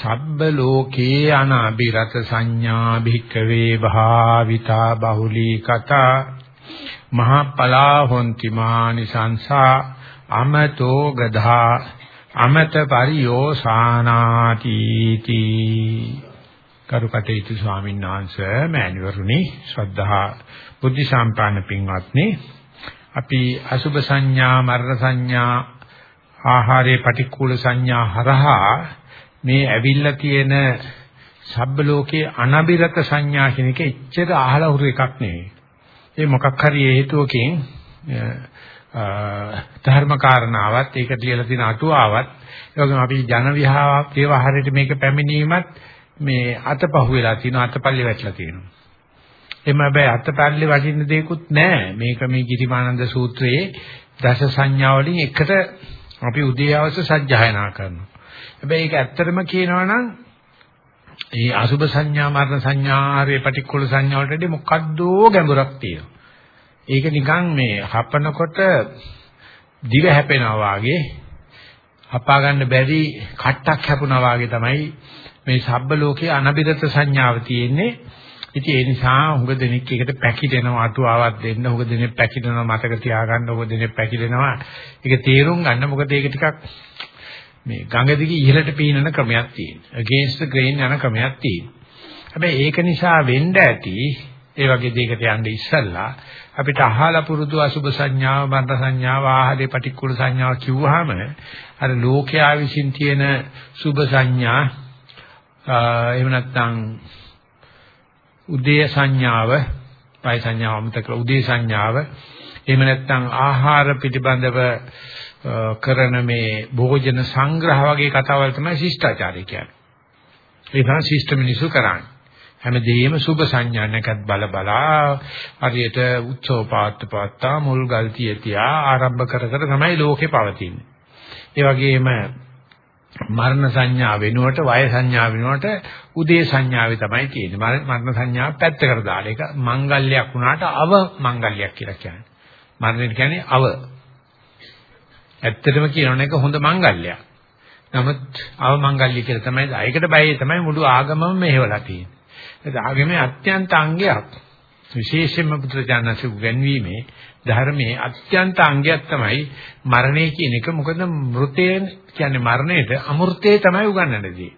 සබ්බ ලෝකේ අනාබිරත සංඥා භික්කවේ භාවිතා බහුලී කතා මහා පලා හොಂತಿ මානිසංසා අමතෝ ගධා අමත පරියෝසානාති තී කරුකටේතු ස්වාමීන් වහන්සේ මෑණිවරුනි ශ්‍රද්ධා බුද්ධ සම්පන්න පින්වත්නි අපි අසුභ සංඥා මරණ සංඥා ආහාරයේ පටික්කුල සංඥා හරහා මේ ඇවිල්ලා තියෙන සබ්බ ලෝකයේ අනබිරත සංඥා කියන එක එච්චර අහලා හුරු එකක් නෙවෙයි. ඒ මොකක් හරි හේතුවකින් ධර්ම කාරණාවත් ඒකට ලියලා තියෙන අටුවාවත් ඒ වගේම අපි ජන විහාරයට මේක පැමිණීමත් මේ අතපහුව වෙලා තියෙනවා අතපල්ලි වැටලා තියෙනවා. එහම හැබැයි අතපල්ලි වටින්න දෙයක්වත් නැහැ. මේක මේ ගිරිමානන්ද සූත්‍රයේ දස සංඥා වලින් එකට අපි උදේවස සජ්ජායනා කරනවා. හැබැයි ඒක ඇත්තටම කියනවා නම් ඒ අසුභ සංඥා මරණ සංඥා ආරේ පටික්කුල සංඥා වලට මොකද්දෝ ගැඹුරක් තියෙනවා. ඒක නිකන් මේ හපනකොට දිව හැපෙනවා වාගේ හපා ගන්න බැරි කට්ටක් හැපුණා වාගේ තමයි මේ සබ්බ ලෝකයේ අනබිරත සංඥාව තියෙන්නේ. ඉතින් ඒ නිසා හුඟ දෙනෙක් එකට පැකිලෙනවා අටුවාවක් දෙන්න හුඟ දෙනෙක් පැකිලෙනවා මතක තියාගන්න හුඟ දෙනෙක් පැකිලෙනවා. ඒක තේරුම් ගන්න මොකද ඒක ටිකක් මේ ගඟ දිගේ ඉහළට පීනන ක්‍රමයක් තියෙනවා. against the grain යන ක්‍රමයක් තියෙනවා. හැබැයි ඒක නිසා වෙන්න ඇති ඒ වගේ දෙයකට යන්න ඉස්සල්ලා අපිට අහලා පුරුදු අසුබ සංඥාව, මරණ සංඥාව, ආහලේ පටික්කුල සංඥාව කිව්වහම අර ලෝකයා විසින් තියෙන සුබ සංඥා එහෙම නැත්නම් උදේ සංඥාව, පය සංඥාව අමතක උදේ සංඥාව එහෙම නැත්නම් ආහාර පිටිබඳව කරන මේ භෝජන සංග්‍රහ වගේ කතාවල් තමයි ශිෂ්ටාචාරය කියන්නේ. ඒ තමයි ශිෂ්ට මිනිසු කරන්නේ. හැමදේම සුභ සංඥානකත් බල බලා හරියට උත්සව පාත්ත පාත්තා මුල් ගල් තියතියා ආරම්භ කර කර තමයි ලෝකේ පවතින්නේ. ඒ වගේම මරණ සංඥා වෙනුවට වය සංඥා වෙනුවට උදේ සංඥාවේ තමයි තියෙන්නේ. මරණ සංඥාව පැත්තකට දාලා ඒක මංගල්‍යයක් වුණාට අව මංගල්‍යයක් කියලා කියන්නේ. මරණය කියන්නේ අව. ඇත්තටම කියනවනේ ඒක හොඳ මංගල්‍යයක්. නමුත් අව මංගල්‍ය කියලා තමයි ඒකට බයයි තමයි මුළු ආගමම මෙහෙवला තියෙන්නේ. ඒක ආගමේ අත්‍යන්ත අංගයක්. විශේෂයෙන්ම පුත්‍රජානසු ගැන්වීමේ ධර්මයේ අත්‍යන්ත අංගයක් තමයි මරණය කියන එක. මොකද මෘතේ කියන්නේ මරණයට අමෘතේ තමයි උගන්වන්නේ.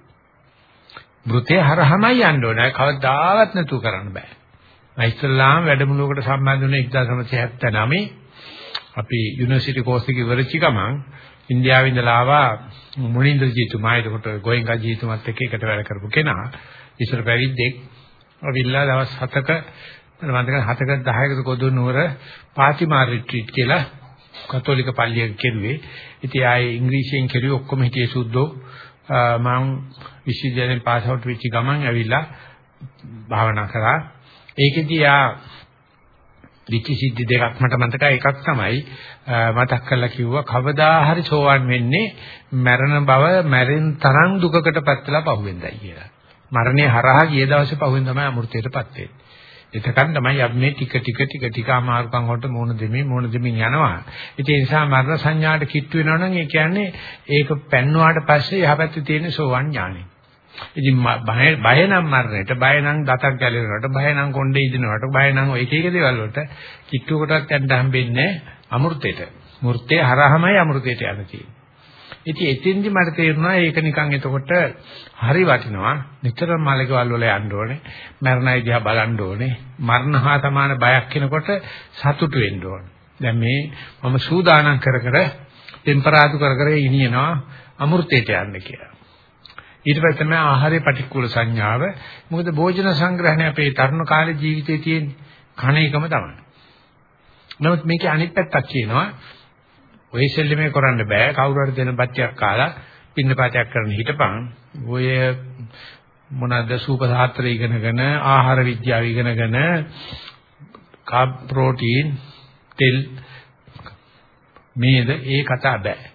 මෘතේ හරහමයි යන්න ඕනේ. කවදාවත් නැතුව කරන්න බෑ. මම ඉස්ලාම් වැඩමුළුවකට සම්බන්ධ වුණේ 1979 අපි යුනිවර්සිටි කෝස් එක ඉවරචි ගමන් ඉන්දියාවේ ඉඳලා ආවා මුනින්දර ජීතුමා එතකොට ගෝයන්කා ජීතුමත් එක්ක එකට වැඩ කරපු කෙනා ඉස්සර පැවිද්දෙක් අවිල්ලා දවස් 7ක මම මතක 7ක 10ක කොදු නුවර පාතිමාර් රිට්‍රීට් කියලා කතෝලික පල්ලියක කෙරුවේ. ඉතින් ආයේ ඉංග්‍රීසියෙන් කෙරුවේ ඔක්කොම හිටියේ සුද්ධෝ. මම විශ්වවිද්‍යාලයෙන් පාස් අවුට් වෙච්ච ගමන් ඇවිල්ලා භාවනා කරා. ඒකෙදී ආ විචි සිද්ධි දෙකක් මට මතකයි එකක් තමයි මතක් කරලා කිව්වා කවදා හරි සෝවන් වෙන්නේ මරණ බව මැරෙන තරම් දුකකටපත් වෙලා පහුවෙන්දයි කියලා. මරණය හරහා ගිය දවසේ පහුවෙන් තමයි අමෘතයටපත් වෙන්නේ. එතකන් තමයි අපි මේ ටික ටික ටික ටික අමාරුකම් වලට මුහුණ දෙමින් මුහුණ දෙමින් යනවා. ඒ නිසා මරණ සංඥාට කිට්ටු වෙනවා නම් ඒ කියන්නේ ඒක පැන්නුවාට පස්සේ යහපැත්තේ තියෙන සෝවන් ඥානෙ. ඉතින් බය බය නම් මරණයට බය නම් දතක් ගැලවෙනවට බය නම් කොණ්ඩේ ඉදිනවට බය නම් ඔය එක එක දේවල් වලට කිට්ටුවකටත් යන්න හම්බෙන්නේ අමෘතයට. මූර්තේ හරහමයි අමෘතයට යන්න තියෙන්නේ. ඉතින් එතෙන්දි මට තේරුණා ඒක නිකන් එතකොට හරි වටිනවා. නිතරම මලකවල වල යන්න ඕනේ. මරණය දිහා බලන්න ඕනේ. මරණ හා සමාන බයක් කෙනකොට සතුටු වෙන්න ඕනේ. දැන් මේ මම සූදානම් කර කර ටෙම්පරාදු කර කර ඉනියනවා අමෘතයට යන්න කියලා. ඊට පස්සේ තමයි ආහාරයේ පටික්කුල සංඥාව. මොකද භෝජන සංග්‍රහණය අපේ තරුණ කාලේ ජීවිතේ තියෙන කණ එකම තමයි. නමුත් මේකේ අනිත් පැත්තක් කියනවා ඔය සෙල්ලමේ කරන්න බෑ. කවුරු හරි දෙන බච්චයක් කාලා පින්නපාතයක් කරන හිටපන්. ඔය මොනවාද සූප සාත්‍ර ඉගෙනගෙන ආහාර විද්‍යාව ඉගෙනගෙන කාබ් ප්‍රෝටීන් තෙල් මේද ඒ කතා බෑ.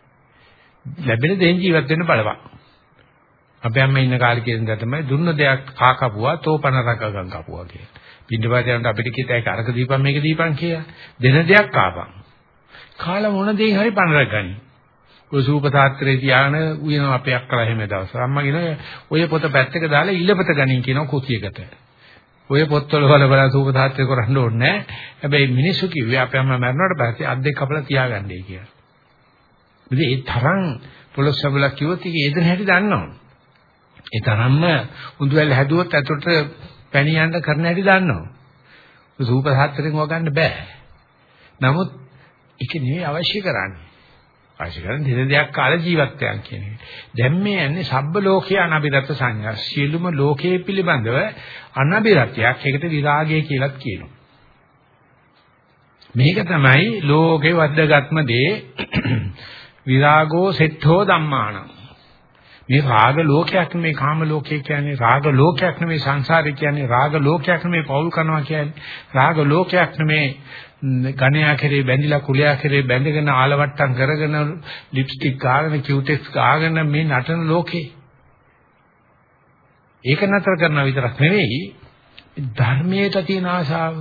ලැබෙන දෙයින් ජීවත් වෙන්න බලපන්. අපේ අම්මා ඉන්න කාලේ කියන දේ තමයි දුන්න දෙයක් කා කපුවා තෝපන රකගම් කපුවා කියලා. පිටිපස්සේ යනට අපිට කිත ඒක අරක දීපන් මේක දීපන් කියලා. දෙන දෙයක් කාපන්. කාලා මොන දෙයින් හරි පණ රැගගනි. ඔය සූපසාත්‍රේ තියාගෙන උයන අපේ අක්කලා එහෙම දවස්. අම්මා කියන ඔය පොත පැත්තක දාලා ඉල්ලපත ගනින් කියනවා කුසියකට. ඔය පොත්වල වල බල සූපසාත්‍රේ කරන්න ඕනේ නැහැ. හැබැයි මිනිස්සු කිව්වේ අපේ අම්මා මැරුණාට පස්සේ අත් දෙක කපලා තියාගන්නයි කියලා. ඉතින් ඒ තරම් පොළොස් සබලක් කිව්වොත් ඒක ඒදෙන හැටි දන්නවා. ඒ තරම්ම උඳුවැල් හැදුවොත් ඇතුළට පැණි යන්න කරන හැටි දන්නවා. සූපසාත්‍රයෙන් වගන්න බෑ. නමුත් ඒක නෙවෙයි අවශ්‍ය කරන්නේ. අවශ්‍ය කරන්නේ දින දෙයක් කාලේ ජීවත් වෙන කියන එක. දැන් මේ යන්නේ සබ්බ ලෝකයේ අනබිරත සංඥා. සියලුම ලෝකයේ පිළිබඳව අනබිරතයක්. ඒකට විරාගය කියලාත් කියනවා. මේක තමයි ලෝකේ වද්දගත්ම දේ විරාගෝ සෙට්ඨෝ ධම්මාන. මේ රාග ලෝකයක් නෙමේ කාම ලෝකය කියන්නේ. රාග ලෝකයක් නෙමේ සංසාරය කියන්නේ. රාග ලෝකයක් නෙමේ පෞල් කරනවා කියන්නේ. රාග ලෝකයක් නෙමේ ගණයා කෙරේ බැඳිලා කුලයා කෙරේ බැඳගෙන ආලවට්ටම් කරගෙන ලිප්ස්ටික් ගාගෙන කියුටෙක්ස් ගාගෙන මේ නටන ලෝකේ. ඒක නතර කරනවා විතරක් නෙවෙයි ධර්මයට තියෙන ආශාව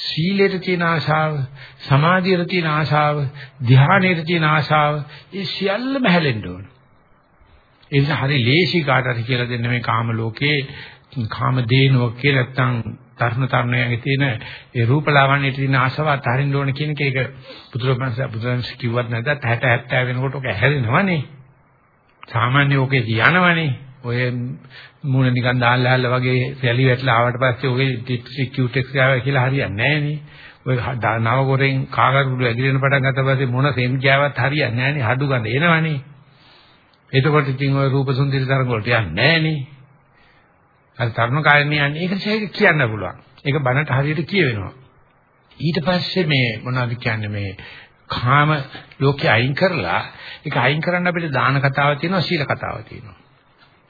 සීලයට තියෙන ආශාව සමාධියට තියෙන ආශාව ධ්‍යානයට තියෙන ආශාව ඒ සියල්ලම හැලෙන්න ඕන. ඒ නිසා හරි ලේසි කාට හරි කියලා දෙන්න මේ කාම ලෝකේ කාම දේනුව කියලා නැත්තම් තරුණ තරුණයන්ගේ තියෙන ඒ රූපලාවන්‍යයට තියෙන ආශාව අතහරින්න ඕන කියන එක ඒක බුදුරජාණන් බුදුරජාණන් කිව්වත් නැද්ද? 60 70 වෙනකොට ඔක හැරෙනවනේ සාමාන්‍ය ඔකේ තියනවනේ ඔය මූණ නිකන් දාලා හැල්ල වගේ රැලි වැටලා ආවට පස්සේ ඔගේ ටිප්සිකියුටෙක්ස් ගාව කියලා හරියන්නේ නැහැ නේ ඔය නවකොරෙන් කාගරුඩු ඇගිරෙන පටන් ගත්ත පස්සේ මොන සෙම් ගෑවත් හරියන්නේ නැහැ නේ හඩු ගන්න එනවනේ. එතකොට ඉතින් ওই රූප සුන්දරි තරඟ වලට යන්නේ නැහනේ. අර තරුණ කාලේ යන්නේ ඒක නිසා කියන්න පුළුවන්. ඒක බනට හරියට කියවෙනවා. ඊට පස්සේ මේ මොනවද කියන්නේ මේ කාම ලෝකේ අයින් කරලා ඒක අයින් කරන්න අපිට දාන කතාවක් තියෙනවා සීල කතාවක් තියෙනවා.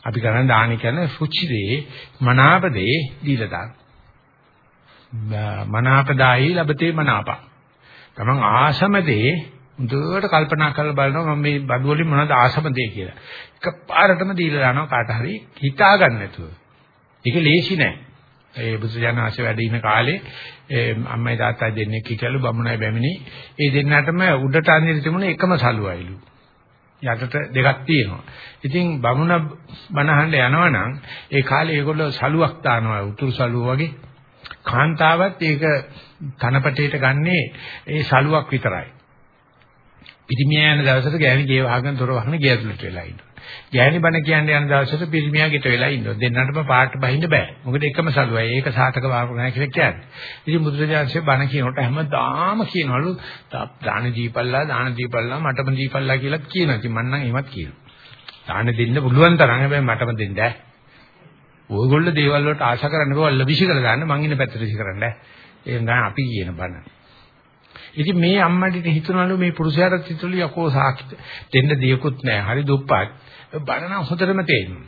අපි කරන්නේ දාන කියන්නේ සුචිදේ මනාපදේ දීලා දාන. මනාපදායි ලබතේ මනාපා. තමන් ආසමදේ හොඳට කල්පනා කරලා බලනවා මම මේ බඩු වලින් මොනවද ආසම දෙය කියලා. එකපාරටම දීලා දානවා කාට හරි හිතා ගන්න නැතුව. ඒක ලේසි නෑ. ඒ බුදුජානනාංශ වැඩ ඉන කාලේ අම්මයි තාත්තයි දෙන්නෙක් හිටලු බමුණයි බැමිණි. ඒ දෙන්නටම උඩට අඳින තිබුණ එකම සලුවයිලු. යටට දෙකක් තියෙනවා. ඉතින් බමුණ බනහඬ යනවනම් ඒ කාලේ ඒගොල්ලෝ සලුවක් දානවා උතුරු සලුව වගේ. කාන්තාවත් ඒක තනපටේට ගන්නේ ඒ සලුවක් විතරයි. පිරිමියා යන දවසට ගෑණි ගේ වහගෙන දොර වහගෙන ගේ ඇතුළට වෙලා ඉන්නවා. ගෑණි බණ කියන්නේ යන දවසට පිරිමියා ගෙට වෙලා ඉන්නවා. දෙන්නටම පාට බහින්න බෑ. මොකද එකම සලුවයි. ඒක සාතක වාපකණයි කියලා කියන්නේ. ඉතින් බුදුරජාණන්සේ බණ කියනකොට හැමදාම කියනවලු දාන දීපල්ලා දාන දීපල්ලා මටම දීපල්ලා කියලා කියනවා. ඉතින් මම නම් එහෙමත් කියනවා. දාන දෙන්න පුළුවන් තරම් හැබැයි මටම දෙන්න ඈ. ඕගොල්ලෝ දේවල් වලට ආශා කරන්න බෑ. ලබිෂි කරලා ගන්න මං ඉන්න පැත්තට විසි කරන්න ඈ. එහෙනම් අපි කියන බණ. ඉතින් මේ අම්මඩිට හිතනවලු මේ පුරුෂයාට හිතලු යකෝ සාක්ෂි දෙන්න දියකුත් නැහැ. හරි දුප්පත්. බණන හොඳටම තේරෙනවා.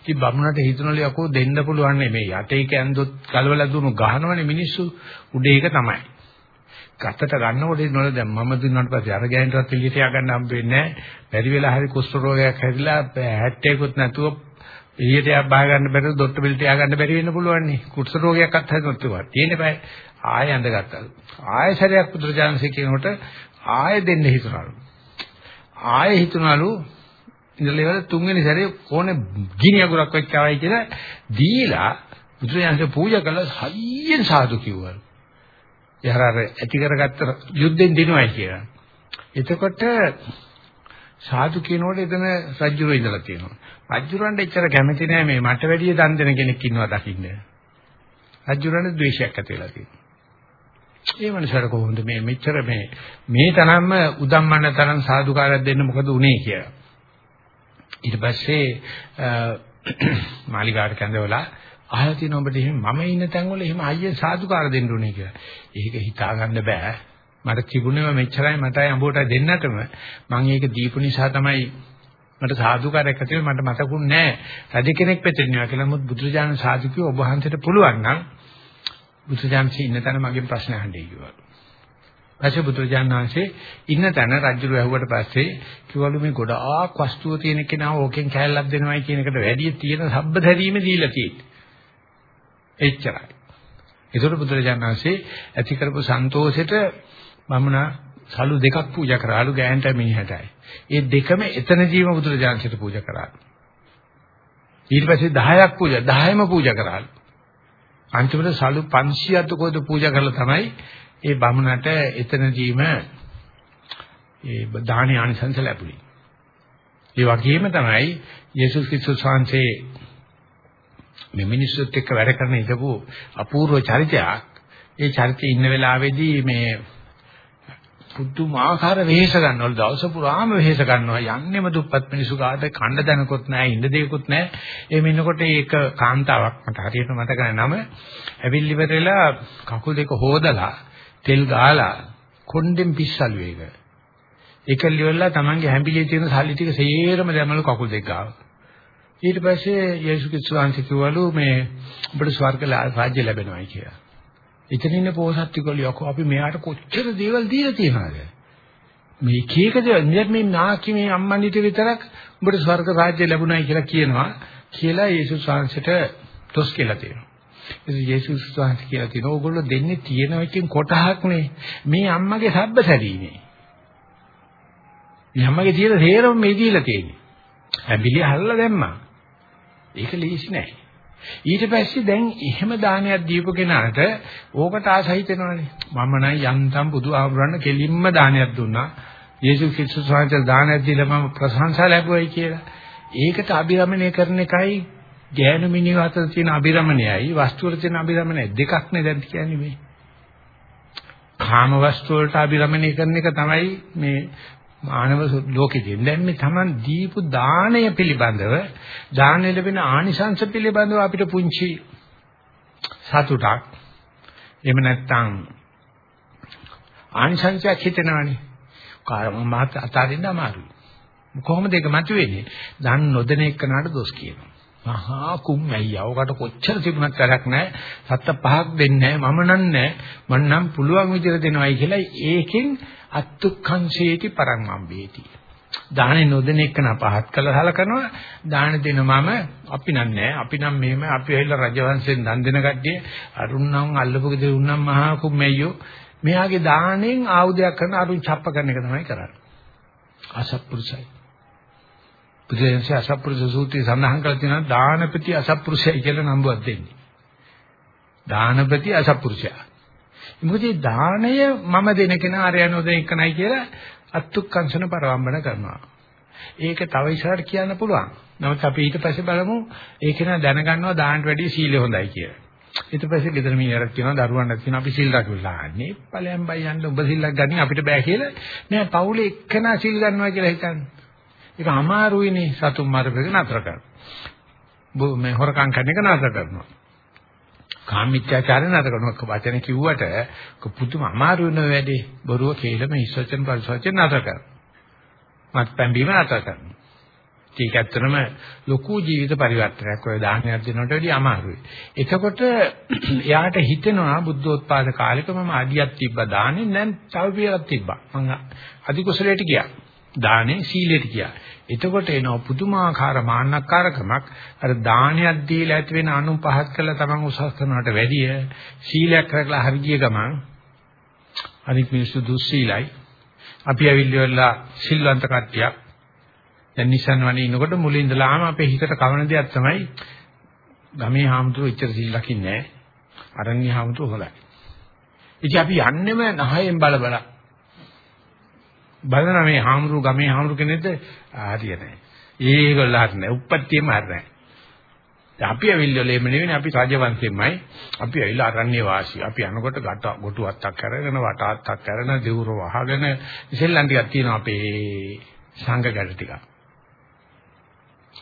ඉතින් බමුණට හිතනවලු යකෝ දෙන්න පුළුවන් නෙමෙයි. යටේ කැන්දොත් කලවලා දුණු ගහනවනේ මිනිස්සු. උඩේ එක තමයි. ගතට ගන්නකොට නෝන දැන් මම දුන්නාට පස්සේ අර ගෑනටත් එළියට ය아가න්න හම්බ වෙන්නේ නැහැ. බැරි වෙලා හරි කුෂ්ඨ රෝගයක් හැදිලා හැට්ටේකුත් නැතුව එළියට යා බහ ගන්න බැරි දොට්ට බිල්ට යා ගන්න බැරි වෙන්න පුළුවන් නේ. කුෂ්ඨ රෝගයක් අත් හැදුනොත් ඒවා. තියෙන්නේ බෑ. ආයෙ ඇඳගත්තලු. ආයෙ සැරයක් පුදුරජානසේ කියනකොට ආයෙ දෙන්න හිතනලු. ආයෙ හිතනලු ඉඳලා තුන්වෙනි සැරේ කොහොනේ ගිනි අගුරක් වෙච්චවයි කියලා දීලා බුදුරජාණන්සේ පූජා කළා හයියෙන් සාදු කිව්වලු. එහර අර ඇති කරගත්ත යුද්ධෙන් දිනුවයි කියලා. එතකොට සාදු කියනකොට එතන රජුරෝ ඉඳලා තියෙනවා. රජුරන්ට එච්චර කැමති නෑ මේ මට වැඩිය දන් දෙන කෙනෙක් ඉන්නවා දකින්න. රජුරන්ට ද්වේෂයක් ඇති වෙලා තියෙනවා. ඒ මනුස්සර කොහොමද මේ මෙච්චර මේ මේ තරම්ම උදම්මන තරම් සාදුකාරයක් දෙන්න මොකද උනේ කියලා. ඊට පස්සේ මාලිගාට කැඳවලා අහලා තියෙන ඔබට එහෙම මම ඉන්න තැන්වල එහෙම අයියෙන් සාදුකාර දෙන්න උනේ කියලා. ඒක හිතා ගන්න බෑ. මට තිබුණේම මෙච්චරයි මටයි අඹෝටයි දෙන්නටම මම ඒක දීපු නිසා තමයි මට සාදුකාරයක් ඇතුළේ මට මතකුන්නේ නැහැ. රජ කෙනෙක් පෙතෙන්නවා කියලා මුත් බුදුරජාණන් සාදු කිව්ව ඔබ වහන්සේට පුළුවන් නම් බුදුජානකී ඉන්න තැන මගෙන් ප්‍රශ්න අහන්නයි කිව්වා. පස්සේ බුදුරජාණන් වහන්සේ ඉන්න තැන රජුරු ඇහුවට පස්සේ කිව්වලු මේ ගොඩාක් වස්තුව තියෙන කෙනා ඕකෙන් කැලලක් දෙනවයි කියන එකට වැඩිය තියෙන සබ්බ දැරීම දීලා තියෙන්නේ. එච්චරයි. ඒතකොට බුදුරජාණන් වහන්සේ ඇති කරපු සන්තෝෂෙට බමුණා සලු දෙකක් පූජා කරාලු ගෑනට මිනිහටයි. ඒ දෙකම එතනදීම බුදුරජාණන්සේට පූජා කරාලු. ඊට පස්සේ 10ක් පූජා 10ම පූජා කරාලු. අන්තිමට සලු 500ක් කොහෙද පූජා කරලා තමයි ඒ බමුණට එතනදීම ඒ දානේ ආනිසංස ලැබුණේ. ඒ වගේම තමයි යේසුස් ක්‍රිස්තුස් වහන්සේ මේ මිනිස්සුත් එක්ක වැඩ කරන ඉඳපු අපූර්ව චරිතයක්. ඒ චරිතේ ඉන්න වෙලාවේදී මේ පුදුමාකාර වෙහෙස ගන්නවලු. දවස පුරාම වෙහෙස ගන්නවා. යන්නෙම දුප්පත් මිනිසු ගාට කණ්ඩ දනකොත් නැහැ ඉන්න දෙයක්වත් නැහැ. එහෙම ඉන්නකොට ඒක කාන්තාවක් මට හරියට මතක නැහැ. නම ඇවිල්ලි ඉවරලා කකුල් දෙක හොදලා තෙල් ගාලා කොණ්ඩෙන් පිස්සලු ඒක. ඒකල් ඉවරලා Tamange හැඹිලියේ තියෙන සල්ලි ටික සේරම දැමලු කකුල් දෙක ගාව. ඊට පස්සේ යේසුස් ක්‍රිස්තුස් වහන්සේ කිව්වලු මේ ඔබට ස්වර්ග රාජ්‍ය ලැබෙනවායි කියලා. එතන ඉන්න පොහසත්තිකෝ යකෝ අපි මෙයාට කොච්චර දේවල් දීලා තියනවද? මේ එක එක දේවල් නියත් මේ නාකි මේ අම්මන්නිට විතරක් උඹට ස්වර්ග රාජ්‍ය ලැබුණයි කියලා කියනවා කියලා යේසුස් වහන්සේට දොස් කියලා තියෙනවා. ඉතින් යේසුස් වහන්සේ කියලා තියෙනවා ඕගොල්ලෝ දෙන්නේ තියෙන එකකින් කොටහක් නේ. මේ අම්මගේ සබ්බසරීනේ. මේ අම්මගේ තියෙන හේරම මේ දීලා තියෙන්නේ. හැබිලි අහලා දැම්මා. ඒක ලීසි නෑ. ඊට පස්සේ දැන් එහෙම දානයක් දීපු කෙනාට ඕකට ආසහිත වෙනවනේ. මම නම් යන්තම් බුදු ආමරණ කෙලින්ම දානයක් දුන්නා. යේසුස් ක්‍රිස්තුස් වහන්සේ දානයක් දීලා මම ප්‍රශංසා ලැබුවයි කියලා. ඒකට අභිරමණය කරන එකයි ගෑනු මිනිහ අතර තියෙන අභිරමණයයි වස්තු වල තියෙන අභිරමණය දෙකක් නේ දැන් කියන්නේ මේ. කාම වස්තු වලට අභිරමණය කරන එක තමයි මේ මානව ලෝකෙදී දැන් මේ Taman දීපු දාණය පිළිබඳව දාණය ලැබෙන ආනිසංස පිළිබඳව අපිට පුංචි සතුටක්. එහෙම නැත්නම් ආනිසංසයක් හිතෙනවනේ. කාමමාත අතාරින්න අමාරුයි. කොහොමද ඒක මතුවේන්නේ? දන් නොදෙන එකනට දොස් කියනවා. මහා කුම්මැයියා. ඔකට කොච්චර තිබුණත් වැඩක් නැහැ. සත්ත පහක් දෙන්නේ නැහැ. මම නන්නේ. මං නම් පුළුවන් විදිහට දෙනවයි කියලා ඒකෙන් අත්තුක්ඛංශේති පරම්මම්බේති. දාහනේ නොදෙන එකන පහත් කළා හලකනවා. දාන දෙන මම අපි නන්නේ. අපි නම් මෙහෙම අපි ඇවිල්ලා රජවංශයෙන් දන් දෙන කට්ටිය අරුණම් අල්ලපු ගෙදර උන්නම් මහා කුම්මැයියෝ. මෙයාගේ දාණයෙන් ආයුධයක් කරන අරුන් ڇප්ප කරන එක තමයි කරන්නේ. අසත්පුරුෂයි. බුදුන්සේ අසත්පුරුෂ සූත්‍රය සඳහන් කරලා තියෙනවා දානපති අසත්පුරුෂයයි කියලා නම්බුවක් දෙන්නේ. දානපති අසත්පුරුෂයා. මොකද දාණය මම දෙන කෙනා ආර්යනෝ දෙන එකනයි කියලා අත්ුක්කංශන පරවම්බන කරනවා. ඒක තව ඉස්සරහට කියන්න පුළුවන්. නමුත් අපි ඊට පස්සේ බලමු ඒක නා දැනගන්නවා දාන්නට වැඩිය සීලය හොඳයි කියලා. ඊට පස්සේ ගෙදර මිනිහරක් කියනවා දරුවන්ට කියනවා අපි සිල් රැකලා අනේ ඵලයන් බයි යන්න ඔබ සිල්ලක් ගන්න අපිට බෑ කියලා නෑ පවුලේ එක්කනා සිල් ගන්නවා කියලා හිතන්නේ. ඒක අමාරුයිනේ සතුන් මරපෙක නතර කරන්න. මේ හොරකම් කරන එක නතර කරනවා. කාමීත්‍යාචාරය නතර කරනවා. වචන කිව්වට පුදුම අමාරු වෙන වැඩේ. බොරුව කේලම හිස්වචන පරිසවචන නතර කරනවා. මත් පැම්බීම නතර කරනවා. ඒක ඇත්තටම ලොකු ජීවිත පරිවර්තනයක් ඔය දාහනයක් දෙනකොට වැඩිය අමාරුයි. එතකොට එයාට හිතෙනවා බුද්ධෝත්පාද කාලෙක මම අඩියක් තිබ්බා දාන්නේ නැන් තව පියයක් තිබ්බා. මම අධි කුසලයට ගියා. දානේ සීලයට ගියා. එතකොට එනවා පුදුමාකාර මාන්නක්කාරකමක්. අර දානයක් දීලා ඇති වෙන අනු පහත් කළා තමන් උසස් කරනවට වැඩිය සීලයක් රැකලා හරි ගිය ගමන් අනික් මිනිස්සු දුස්සීලයි. අපි ඇවිල්ලා සිල්වන්ත කට්ටියක්. දැන් නිසන් වනේ ඉනකොට මුලින් ඉඳලාම අපේ හිතට කවන දෙයක් තමයි ගමේ හාමුදුරුවෝ ඉච්චර සිල් ලකින්නේ නැහැ. අරණ්‍ය හාමුදුරුවෝ හොඳයි ඉතින් අපි යන්නෙම නහයෙන් බල බල. බලන මේ හාමුදුරු ගමේ හාමුදුරු කෙනෙක්ද හරිය නැහැ. ඒගොල්ලෝ හරිය නැහැ. උප්පත්තියම හරිය නැහැ. අපි ඇවිල්ලා එමෙ නෙවෙයි අපි රාජවංශෙමයි. අපි ඇවිල්ලා අරණ්‍ය වාසී. අපි අනකොට ගට ගොටු අත්තක් කරගෙන වට අත්තක් කරගෙන දෙවුර වහගෙන ඉතින්ලන් ටිකක් තියෙනවා අපේ සංඝ ගැට ටික.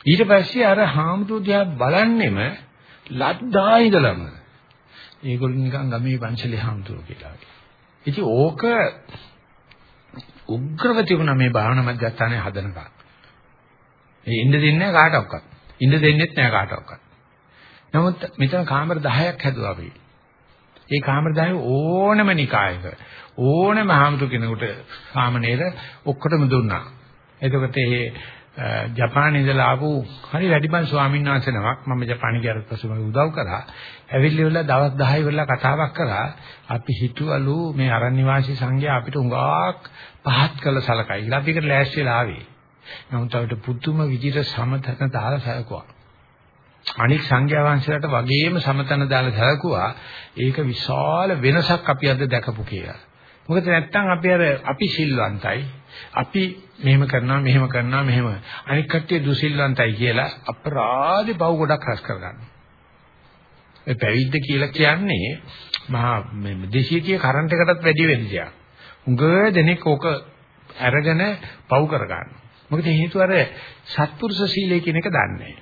ඊට පස්සේ අර හාමුදුරු දිහා බලන්නෙම ලද්දා ඉඳලම ඒගොල්ලෝ නිකන් ගමේ පන්සලේ හාමුදුරු කියලා. ඉතින් ඕක උග්‍රව තිබුණා මේ භාවනා මධ්‍යස්ථානයේ හදනකම්. ඒ ඉන්න දෙන්නේ නැහැ කාටවත්. ඉන්න දෙන්නෙත් නැහැ කාටවත්. නමුත් මෙතන කාමර 10ක් හැදුවා අපි. ඒ කාමර 10 ඕනම නිකායක ඕනම හාමුදුර කෙනෙකුට සාමනීර ඔක්කොටම දුන්නා. එතකොට ඒ ජපානයේ ඉඳලා ආපු හරි වැඩිපන් ස්වාමීන් වහන්සේ නමක් මම ජපානයේ ගියාට පස්සේ මම උදව් කරා. ඇවිල්ලිවලා දවස් 10 වෙලා කතාවක් කරා. අපි හිතුවලු මේ අරණ්‍ය වාසී සංඝයා අපිට උඟාක් පහත් කළ සලකයි. කියලා අපි ඒකට ලෑස්ති වෙලා ආවේ. නමුත් අපිට පුදුම විදිහට සමතන දාලා සැලකුවා. අනික් සංඝයා වහන්සේලාට වගේම සමතන දාලා සැලකුවා. ඒක විශාල වෙනසක් අපි අද දැකපු කියලා. මොකද නැත්තම් අපි අර අපි සිල්වන්තයි. අපි මෙහෙම කරනවා මෙහෙම කරනවා මෙහෙම. අනික් කට්ටිය දුසිල්වන්තයි කියලා අපරාධි පව් ගොඩක් රැස් කරගන්නවා. ඒ පැවිද්ද කියලා කියන්නේ මහා මේ දේශීය කරන්ට් එකටත් වැඩි වෙන දෙයක්. උඟ දෙනෙක් ඕක අරගෙන පව් කරගන්නවා. මොකද හේතුව අර සත්පුරුෂ සීලය කියන එක දන්නේ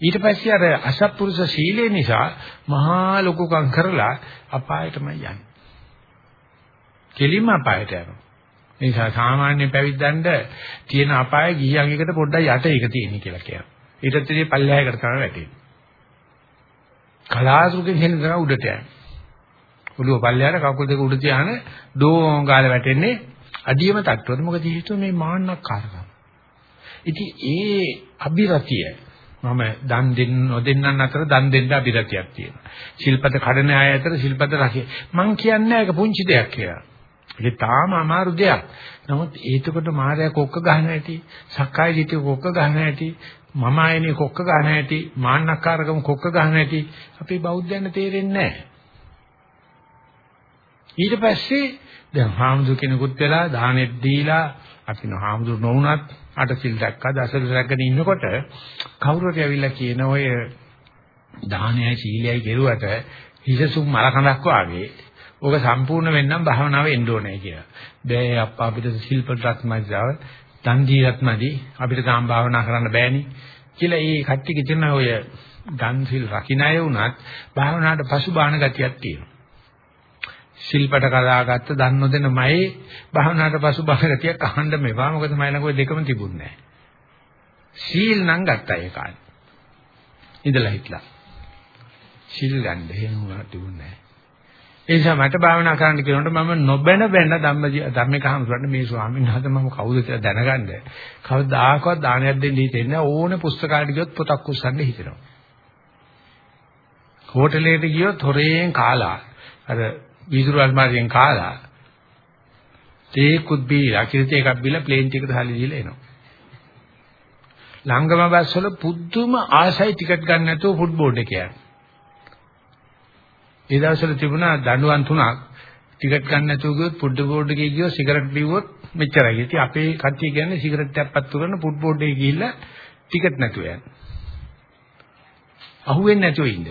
ඊට පස්සේ අර අසත්පුරුෂ සීලය නිසා මහා ලොකුකම් කරලා අපායටමයි යන්නේ. කෙලින්ම අපායට යනවා. ඒ නිසා සාමාන්‍ය පැවිද්දන්ට තියෙන අපාය ගිහියන් එකට පොඩ්ඩක් යට එක තියෙන කියලා කියනවා. ඊටත් ඉතින් පල්ලෙහායකට තමයි වැටෙන්නේ. කලාසුකෙන් හෙන්න තමයි උඩට යන්නේ. ඔළුව පල්ලෙහාට කකුල් දෙක උඩ තියාන ඩෝං ගාලා වැටෙන්නේ අඩියම තට්ටුවද මොකද හේතුව මේ මාන්නක්කාරකම. ඉතින් ඒ අභිරතිය මම දන් දෙන්න නොදෙන්නන් අතර දන් දෙන්න අභිරතියක් තියෙනවා. ශිල්පත කඩන අය අතර ශිල්පත රකිය. මං කියන්නේ ඒක පුංචි දෙයක් කියලා. ඒක තාම අමාරු දෙයක්. නමුත් ඒතකොට මායя කොක්ක ගන්න ඇති, සක්කාය දිටිය කොක්ක ගන්න ඇති, මම ආයනේ කොක්ක ගන්න ඇති, මාන්නක්කාරකම කොක්ක ගන්න ඇති අපේ බෞද්ධයන්ට තේරෙන්නේ නැහැ. ඊට පස්සේ දැන් හාමුදුර කෙනෙකුත් වෙලා දානෙත් දීලා අපි නෝ හාමුදුර නොවුනත් අට සිල් දැක්කා දසල රැකගෙන ඉන්නකොට කවුරුත් ඇවිල්ලා කියන ඔය දානයයි සීලයයි කෙරුවට හිසසුම් මලකඳක් වාගේ ඕක සම්පූර්ණ වෙන්නම් භාවනාව එන්න ඕනේ කියලා. බෑ අප්පා අපිට සිල්පටත් මැදව දන් දීලත් නැදි අපිට තාම භාවනා කරන්න බෑනේ කියලා ඒ කට්ටිය කියන ඔය දන් සිල් රකින්න අය වුණත් භාවනාවට පසු බාහන ගතියක් තියෙනවා. ශිල්පට කලාගත්ත දන් නොදෙන මයේ භාවනාවට පසු බාහන ගතියක් අහන්න මේවා මොකද මම ළඟ ඔය දෙකම තිබුණේ නැහැ. සීල් නම් ගත්තා ඒ කාලේ. ඉඳලා හිටලා. සීල් ගන්න එහෙම වුණා තිබුණේ නැහැ. ඒ නිසා මට භාවනා කරන්න කියනකොට මම නොබැන බැන ධම්ම ධම්මික හමුරන්න මේ ස්වාමීන් වහන්සේ මම කවුද කියලා දැනගන්න. කවදාකවත් දානයක් දෙන්න හිතෙන්නේ ඕන පුස්තකාලයට ගියොත් පොතක් උස්සන්න හිතෙනවා. හෝටලෙට ගියොත් හොරෙන් කාලා අර වීදුරු අල්මාරියෙන් කාලා තේකුත් බීලා කිරිත එකක් බීලා ප්ලේන් ටිකට හලි දීලා එනවා. ලංගම බස් වල පුදුම ආසයි ටිකට් ගන්න නැතුව ෆුඩ් බෝඩ් එකේ යනවා. ඒ දවස්වල තිබුණා දඬුවම් තුනක්. ටිකට් ගන්න නැතුව ගියොත් ෆුඩ් බෝඩ් එකේ ගියොත් සිගරට් බිව්වොත් මෙච්චරයි. ඉතින් අපේ කට්ටිය කියන්නේ සිගරට් එකක් පත්තු කරන ෆුඩ් බෝඩ් එකේ ගිහිල්ලා ටිකට් නැතුව යන්න. අහුවෙන්නේ නැතුව ඉන්න.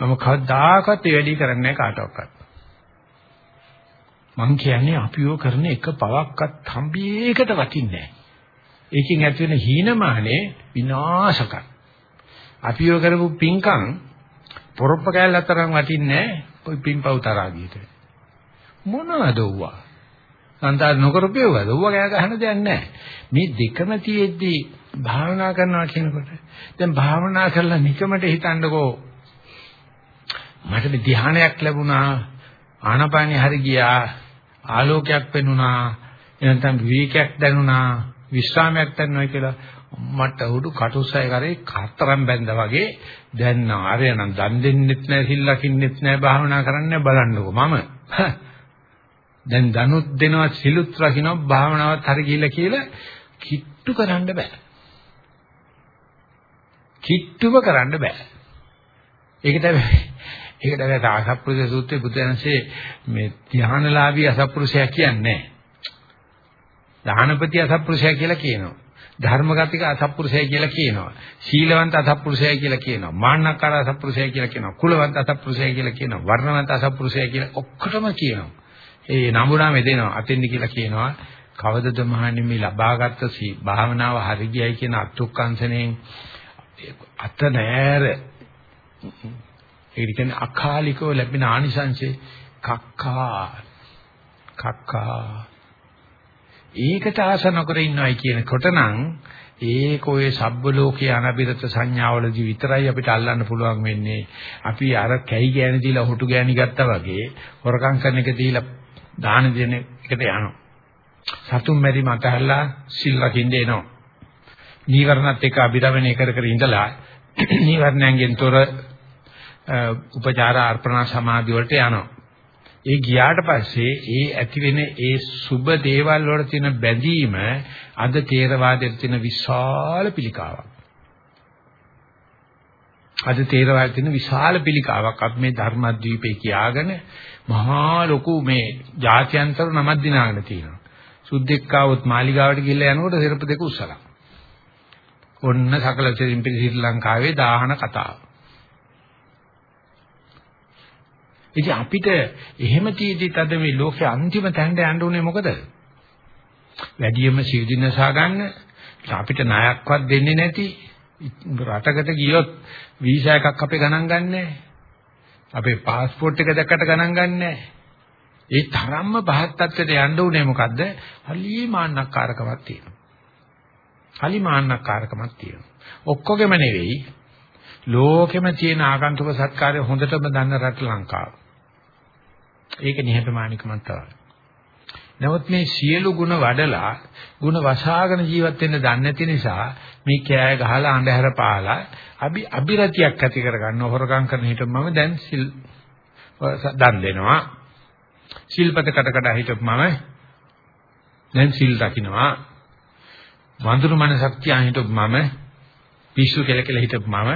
මම කවදාකවත් ඒ වැඩි කරන්නේ නැහැ කාටවත්. මං කියන්නේ අපිව කරන එක පවක්වත් හම්බේකට වටින්නේ නැහැ. ඒකෙන් ඇති වෙන හීනමානේ විනාශකයි. අපිව කරපු පිංකම් පොරොප්ප කෑල්ල අතරම් වටින්නේ ඔය පින්පව් තරාගියට. මොනවද වුවා? සංතාර නොකරපේවද? ඌව කෑ ගහන දෙයක් නැහැ. මේ දෙකම තියෙද්දි භාවනා කරනවා කියනකොට දැන් භාවනා කරලා නිකමට හිතන්නකෝ මට මේ ධ්‍යානයක් ලැබුණා ආනපානිය හරි ගියා ආලෝකයක් පෙනුණා එනතම් විවේකයක් දැනුණා විශ්‍රාමයක් දැනුණා කියලා මට උඩු කටුස්සය කරේ කතරම් බැඳා වගේ දැන් ආරය නම් දන් දෙන්නෙත් නැහැ සිල් ලකින්නෙත් නැහැ භාවනා කරන්නේ බලන්නකෝ මම. දැන් දනුත් දෙනවා සිලුත් රකින්නවා භාවනාවත් හරි ගිහිල්ලා කියලා කිට්ටු කරන්න බෑ. කිට්ටුව කරන්න බෑ. ඒකට ඒකට වැට ආසප්පුරුෂ සූත්‍රයේ බුදුන්සේ මේ ධානලාභී අසප්පුරුෂයා කියන්නේ දානපති අසප්පුරුෂයා කියලා කියනවා ධර්මගතික අසත්පුරුෂය කියලා කියනවා. සීලවන්ත අසත්පුරුෂය කියලා කියනවා. මාන්නකාර අසත්පුරුෂය කියලා කියනවා. කුලවන්ත අසත්පුරුෂය කියලා කියනවා. වර්ණවන්ත අසත්පුරුෂය කියලා ඔක්කොටම කියනවා. ඒ නඹුනාමේ දෙනවා. අතෙන්දි කියලා කියනවා. කවදද මහන්නේ මේ ලබාගත් භාවනාව හරි ගියයි කියන අත්ුක්කංශණයෙන් අත නෑර ඒ කියන්නේ අකාලිකව ලැබෙන ආනිසංශේ කක්කා කක්කා ඒකට ආස නොකර ඉන්නවයි කියනකොට නම් ඒක ඔය සබ්බ ලෝකේ අනබිරත සංඥාවලදී විතරයි අපිට අල්ලන්න පුළුවන් වෙන්නේ. අපි අර කැයි ගෑණි දීලා හොටු ගෑණි ගත්තා වගේ හොරකම් කරන එක දීලා දාන දෙන එකට යනවා. සතුන් මැරි මතහැල්ලා සිල් රකින්න එනවා. නීවරණත් එක්ක අභිරමණය කර කර ඉඳලා නීවරණයෙන් තොර උපචාර අර්පණා සමාධි වලට යනවා. ඒ ගියාට පස්සේ ඒ ඇති වෙන ඒ සුබ දේවල් වල තියෙන බැඳීම අද තේරවාදයේ තියෙන විශාල පිළිකාවක්. අද තේරවාදයේ තියෙන විශාල පිළිකාවක් අපි මේ ධර්මද්වීපේ කියාගෙන මහා ලොකු මේ ජාත්‍යන්තර නමක් දිනාගෙන තියෙනවා. සුද්දෙක්කාවොත් මාලිගාවට ගිහිල්ලා යනකොට සිරප දෙක උස්සලා. ඔන්න සකල ශ්‍රී ලංකාවේ දාහන කතාව. ඉතින් අපිට එහෙම තියෙද්දිත් අද මේ ලෝකේ අන්තිම තැනට යන්න උනේ මොකද? වැඩියම සිව්දිනසා ගන්න අපිට ණයක්වත් දෙන්නේ නැති රටකට ගියොත් වීසා එකක් අපේ ගණන් ගන්නෑ. අපේ પાස්පෝර්ට් එක දැක්කට ගණන් ගන්නෑ. ඒ තරම්ම පහත් තත්ත්වයට යන්න උනේ මොකද්ද? හලි මාන්නක්කාරකමක් තියෙනවා. හලි මාන්නක්කාරකමක් තියෙනවා. ඔක්කොගෙම නෙවෙයි ලෝකෙම තියෙන ආගන්තුක සත්කාරය හොඳටම දන්න රට ලංකාව. ඒක නිහතමානිකමක් තමයි. නමුත් මේ සියලු ಗುಣ වඩලා ಗುಣ වසාගෙන ජීවත් වෙන්න දන්නේ නැති නිසා මේ කෑය ගහලා අඳුර පාලා අභි අභිරතියක් ඇති කරගන්න හොරකම් කරන හිට මම දැන් සිල් දන් දෙනවා සිල්පත කට කඩ හිටපු මම දැන් සිල් රකින්නවා වඳුරු මනසක් තියා හිටපු මම පිස්සු කෙල කෙල හිටපු මම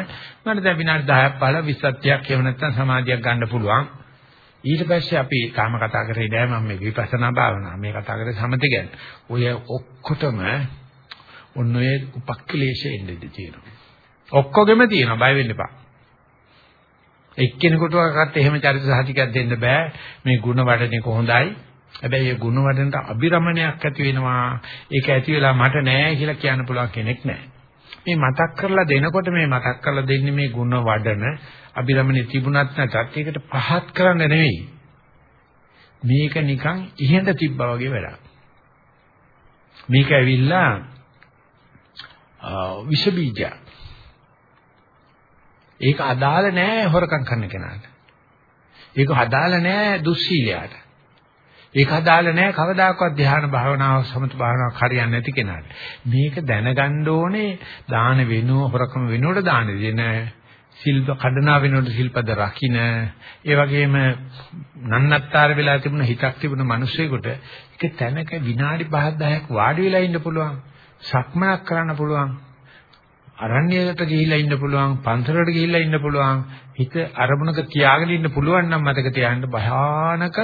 මට දැන් විනාඩි 10ක් 15 20ක් එහෙම නැත්නම් සමාධියක් ගන්න පුළුවන් ඊට පස්සේ අපි තාම කතා කරේ නෑ මම මේ විපස්සනා භාවනා මේ කතා කරේ සමථ ගැන. ඔය ඔක්කොටම ඔන්න ඔය උපක්ඛලේශ එන්නේ තියෙනවා. ඔක්කොගෙම තියෙනවා බය වෙන්න එපා. එක්කෙනෙකුටවත් එහෙම චරිත සහතිකයක් දෙන්න බෑ. මේ ಗುಣ වඩන එක හොඳයි. හැබැයි ඒ ಗುಣ වඩනට අභිරමණයක් ඇති වෙනවා. ඒක ඇති වෙලා මට නෑ කියලා කියන්න පුළුවන් කෙනෙක් නෑ. මේ මතක් කරලා දෙනකොට මේ මතක් කරලා දෙන්නේ මේ ಗುಣ වඩන අභිරමණය තිබුණත් නැතත් ඒකට පහත් කරන්න නෙවෙයි. මේක නිකන් ඉහෙඳ තිබ්බා වගේ වැඩක්. මේක ඇවිල්ලා විෂ බීජයක්. ඒක අදාළ නෑ හොරකම් කරන කෙනාට. ඒක අදාළ නෑ දුස්සීලයට. ඒක අදාළ නෑ කවදාකවත් ධ්‍යාන භාවනාව සමත භාවනාවක් හරියන්නේ නැති කෙනාට. මේක දැනගන්න ඕනේ දාන වෙනුව හොරකම වෙනුවට දාන දෙන සිල්ප කඩනා වෙනකොට සිල්පද රකින්න ඒ වගේම නන්නත්තර වෙලා තිබුණ හිතක් තිබුණ මිනිස්සෙකුට ඒක තැනක විනාඩි 5 10ක් වාඩි වෙලා ඉන්න පුළුවන්. සක්මනක් කරන්න පුළුවන්. අරණ්‍යයකට ගිහිල්ලා ඉන්න පුළුවන්. පන්සලට ගිහිල්ලා ඉන්න පුළුවන්. හිත අරමුණක තියාගෙන ඉන්න පුළුවන් නම් මතක තියාගන්න භයානක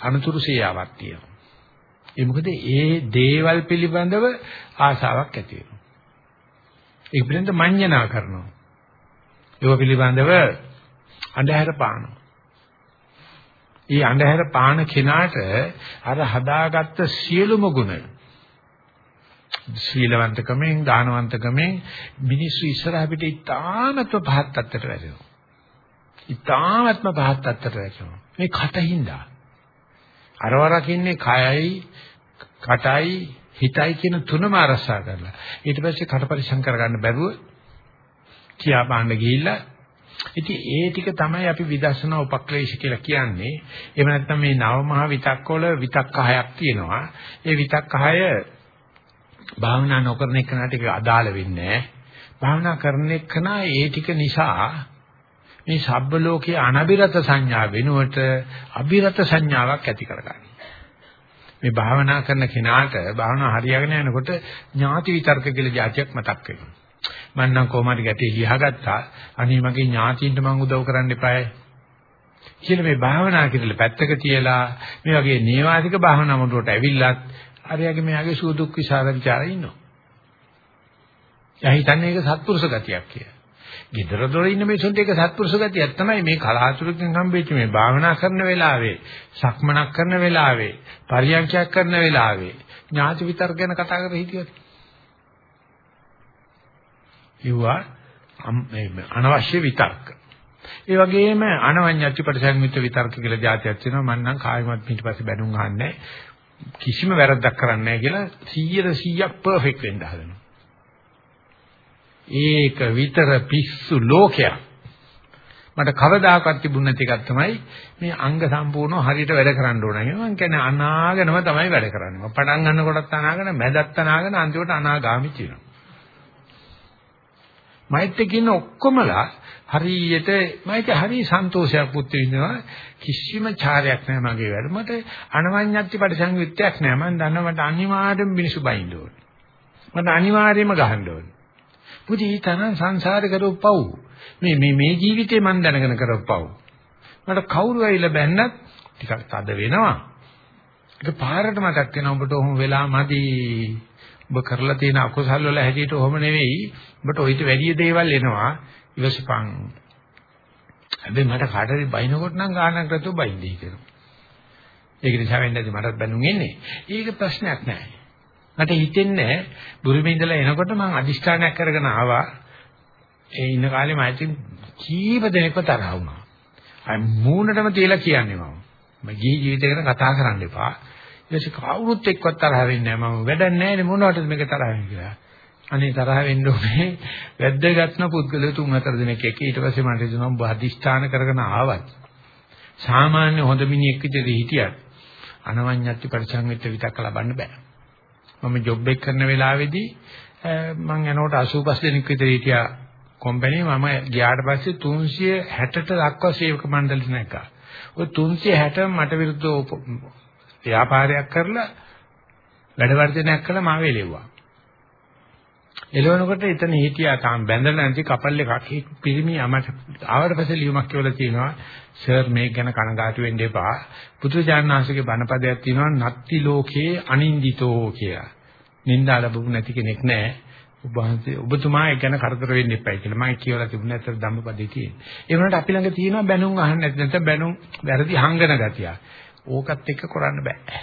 අනුතුරු සේයාවක් තියෙනවා. ඒ මොකද ඒ දේවල් පිළිබඳව ආසාවක් ඇති වෙනවා. ඒ පිළිබඳ මඤ්ඤණා කරනවා. ඒව පිළිබඳව අන්ධහැර පානවා. ඊ අන්ධහැර පාන කෙනාට අර හදාගත්ත සියලුම ගුණ ශීලවන්තකමෙන් දානවන්තකමෙන් මිනිස්සු ඉස්සරහ පිට ඉතාමත්ම පහත් තත්ත්වයට වැටෙනවා. ඉතාමත්ම පහත් තත්ත්වයට වැටෙනවා. මේ කටින්දා. අරවරකින්නේ කයයි කටයි හිතයි කියන තුනම අරසා කරලා. ඊට පස්සේ කට පරිසම් කරගන්න බැරුව කියා පාන්න ගිහිල්ලා ඉතින් ඒ ටික තමයි අපි විදර්ශනා උපක්ලේශ කියලා කියන්නේ. එහෙම නැත්නම් මේ නව මහ විතක්ක වල විතක්ක හයක් තියෙනවා. ඒ විතක්ක හය භාවනා නොකරන එකනට ඒක අදාළ වෙන්නේ භාවනා කරන එකන ඒ ටික නිසා මේ සබ්බ ලෝකයේ අනබිරත සංඥා වෙනුවට අබිරත සංඥාවක් ඇති කරගන්න. මේ භාවනා කරන කෙනාට භාවනා හරියගෙන යනකොට ඥාති විතර්ක කියලා જાතියක් මතක් වෙනවා. මම නම් කොහොමද ගැටේ ලියහගත්තා අනේ මගේ ඥාතියින්ට මම උදව් කරන්න එපායි කියලා මේ භාවනා කියලා පැත්තක තියලා මේ වගේ නේවාසික භාවනා මොඩුවට ඇවිල්ලත් අරයාගේ මෙයාගේ සුව දුක් විසාර ਵਿਚාරය ඉන්නවා. එයා හිතන්නේ ඒක සත්පුරුෂ ගතියක් කියලා. gedara dora ඉන්න මිනිසුන්ට ඒක සත්පුරුෂ ගතියක් තමයි මේ කලාතුරකින් හම්බෙච්ච මේ භාවනා කරන වෙලාවේ, සක්මනක් කරන වෙලාවේ, පරියන්ඛයක් කරන වෙලාවේ ඥාති විතර්ක ගැන කතා කරලා හිටියොත්. ඒවා අනවශ්‍ය විතර්ක. ඒ වගේම අනවඤ්ඤත්ති පරිසංයුක්ත විතර්ක කියලා જાතියක් තියෙනවා. මම නම් කායිමත් පිටිපස්සේ බැනුම් අහන්නේ කිසිම වැරද්දක් කරන්නේ නැහැ කියලා 100 100ක් පර්ෆෙක්ට් වෙන්න හදනවා. ඒක විතර පිස්සු ලෝකයක්. මට කවදාකවත් තිබුණ නැති එකක් තමයි මේ අංග සම්පූර්ණව හරියට වැඩ කරන්න ඕන. මම කියන්නේ අනාගනම තමයි වැඩ කරන්නේ. මම පටන් ගන්නකොටත් අනාගන, මැදත් අනාගන, අන්තිමට අනාගාමි කියනවා. මෛත්‍රී කියන ඔක්කොමලා හරියට මයික හරි සන්තෝෂයක් පුත් විඳිනවා කිසිම චාරයක් නැහැ මගේ වැඩ. මට අනවඤ්ඤත්ති පරිසංයුක්තයක් නැහැ. මම දන්නවා මට අනිවාර්යෙන් මිනිසු බයින්න ඕනේ. මට අනිවාර්යෙන්ම ගහන්න ඕනේ. පුදි තරම් සංසාරේ කරපව් මේ මේ මේ ජීවිතේ මම දැනගෙන කරපව් මට කවුරු ඇවිල්ලා බැන්නත් ටිකක් තද වෙනවා. ඒක පාරට මතක් වෙනවා. ඔබට ඔහොම වෙලා මදි. ඔබ කරලා තියෙන අකුසල් වල හැටියට ඔහොම නෙවෙයි ඔබට ඔయిత වැඩි දේවල් එනවා ඉවසපන්. හැබැයි මට කාටරි බයිනකොට නම් ගානක් නැතුව බයින්දී කියනවා. ඒක නිසා වෙන්නේ නැති මටත් බැනුම් එන්නේ. ඒක ප්‍රශ්නයක් නෑ. මට හිතෙන්නේ බුරුමේ ඉඳලා එනකොට මම අදිෂ්ඨානයක් කරගෙන ආවා. ඒ ඉන්න කාලේ මම ඉතින් කීප දෙනෙක්ව තරහ වුණා. අය මූණටම තියලා කියන්නේ මම. මම ගිහි ජීවිතය ගැන කතා කරන්න එපා. ඊට පස්සේ කවුරුත් එක්කවත් තරහ වෙන්නේ නැහැ. මම වැඩක් නැහැ නේ. මොනවටද මේක තරහ වෙන්නේ කියලා. අනේ තරහ වෙන්න ඕනේ. වැද්දගත්න පුද්ගලයෝ තුන් හතර දෙනෙක් එක්ක ඊට පස්සේ මට හිතෙනවා ඔබ අදිෂ්ඨාන කරගෙන ආවත්. සාමාන්‍ය හොඳ මිනිහෙක් විදිහට හිටියත් අනවඤ්ඤත්ති පරිසංවිත විතක් ලබන්න බෑ. මම ජොබ් එක කරන වෙලාවේදී මම යනකොට 85 දෙනෙක් විතර හිටියා කම්පැනි. මම ගියාට පස්සේ 360ට දක්වා සේවක මණ්ඩල නැකා ඔය 360 මට විරුද්ධව ව්‍යාපාරයක් කරලා වැඩ වර්ධනයක් කළා මාව එලෙව්වා එළවනකොට එතන හිටියා තාම බැඳලා නැති කපල් එකක්. පිරිමි අමට ආවට පස්සේ ලියුමක් කියලා තියෙනවා සර් මේක ගැන කනගාටු වෙන්න එපා. පුදුජානනාංශගේ බණපදයක් තියෙනවා නත්ති ලෝකේ අනින්දිතෝ කියලා. නින්දා ලැබුණ නැති කෙනෙක් නැහැ ඔබ වහන්සේ ඔබතුමා ඒක ගැන කරදර වෙන්න එපා කියලා මම කියවලා තිබුණේ. නැත්නම් ධම්මපදේ තියෙන. ඒ වුණාට අපි ළඟ තියෙනවා බැනුම් අහන්න නැත්නම් නැත්නම් බැනුම් වැරදි හංගන ගතිය. ඕකත් එක්ක කරන්න බෑ.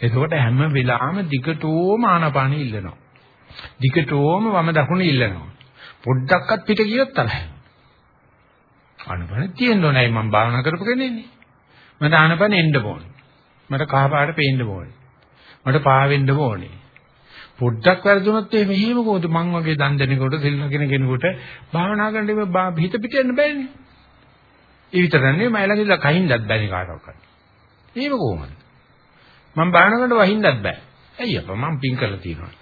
එතකොට හැම වෙලාවෙම දිගටම ආනපානෙ ඉල්ලනවා. දිගටම වම දකුණ ඉල්ලනවා. පොඩ්ඩක්වත් පිට ගියොත් තරහ. ආනපන තියෙන්න ඕනේ මම භාවනා කරපු කෙනෙන්නේ. මට ආනපන එන්න ඕනේ. මට කහ පාට පේන්න ඕනේ. මට පා වෙන්න ඕනේ. පොඩ්ඩක් වැරදුනොත් එහෙම මෙහෙම කොහොමද මං වගේ දන් දෙනකොට සිල් නගෙන කෙනෙකුට භාවනා කරන්න හිත පිට යන්න බෑනේ. ඒ විතර නෙවෙයි මම ළඟදලා කහින්දත් බෑනේ කාටවත්. එහෙම කොහොමද? මම භාවනා කරනකොට වහින්නත් බෑ. ඇයි අප්පා මම පින් කරලා තියෙනවා.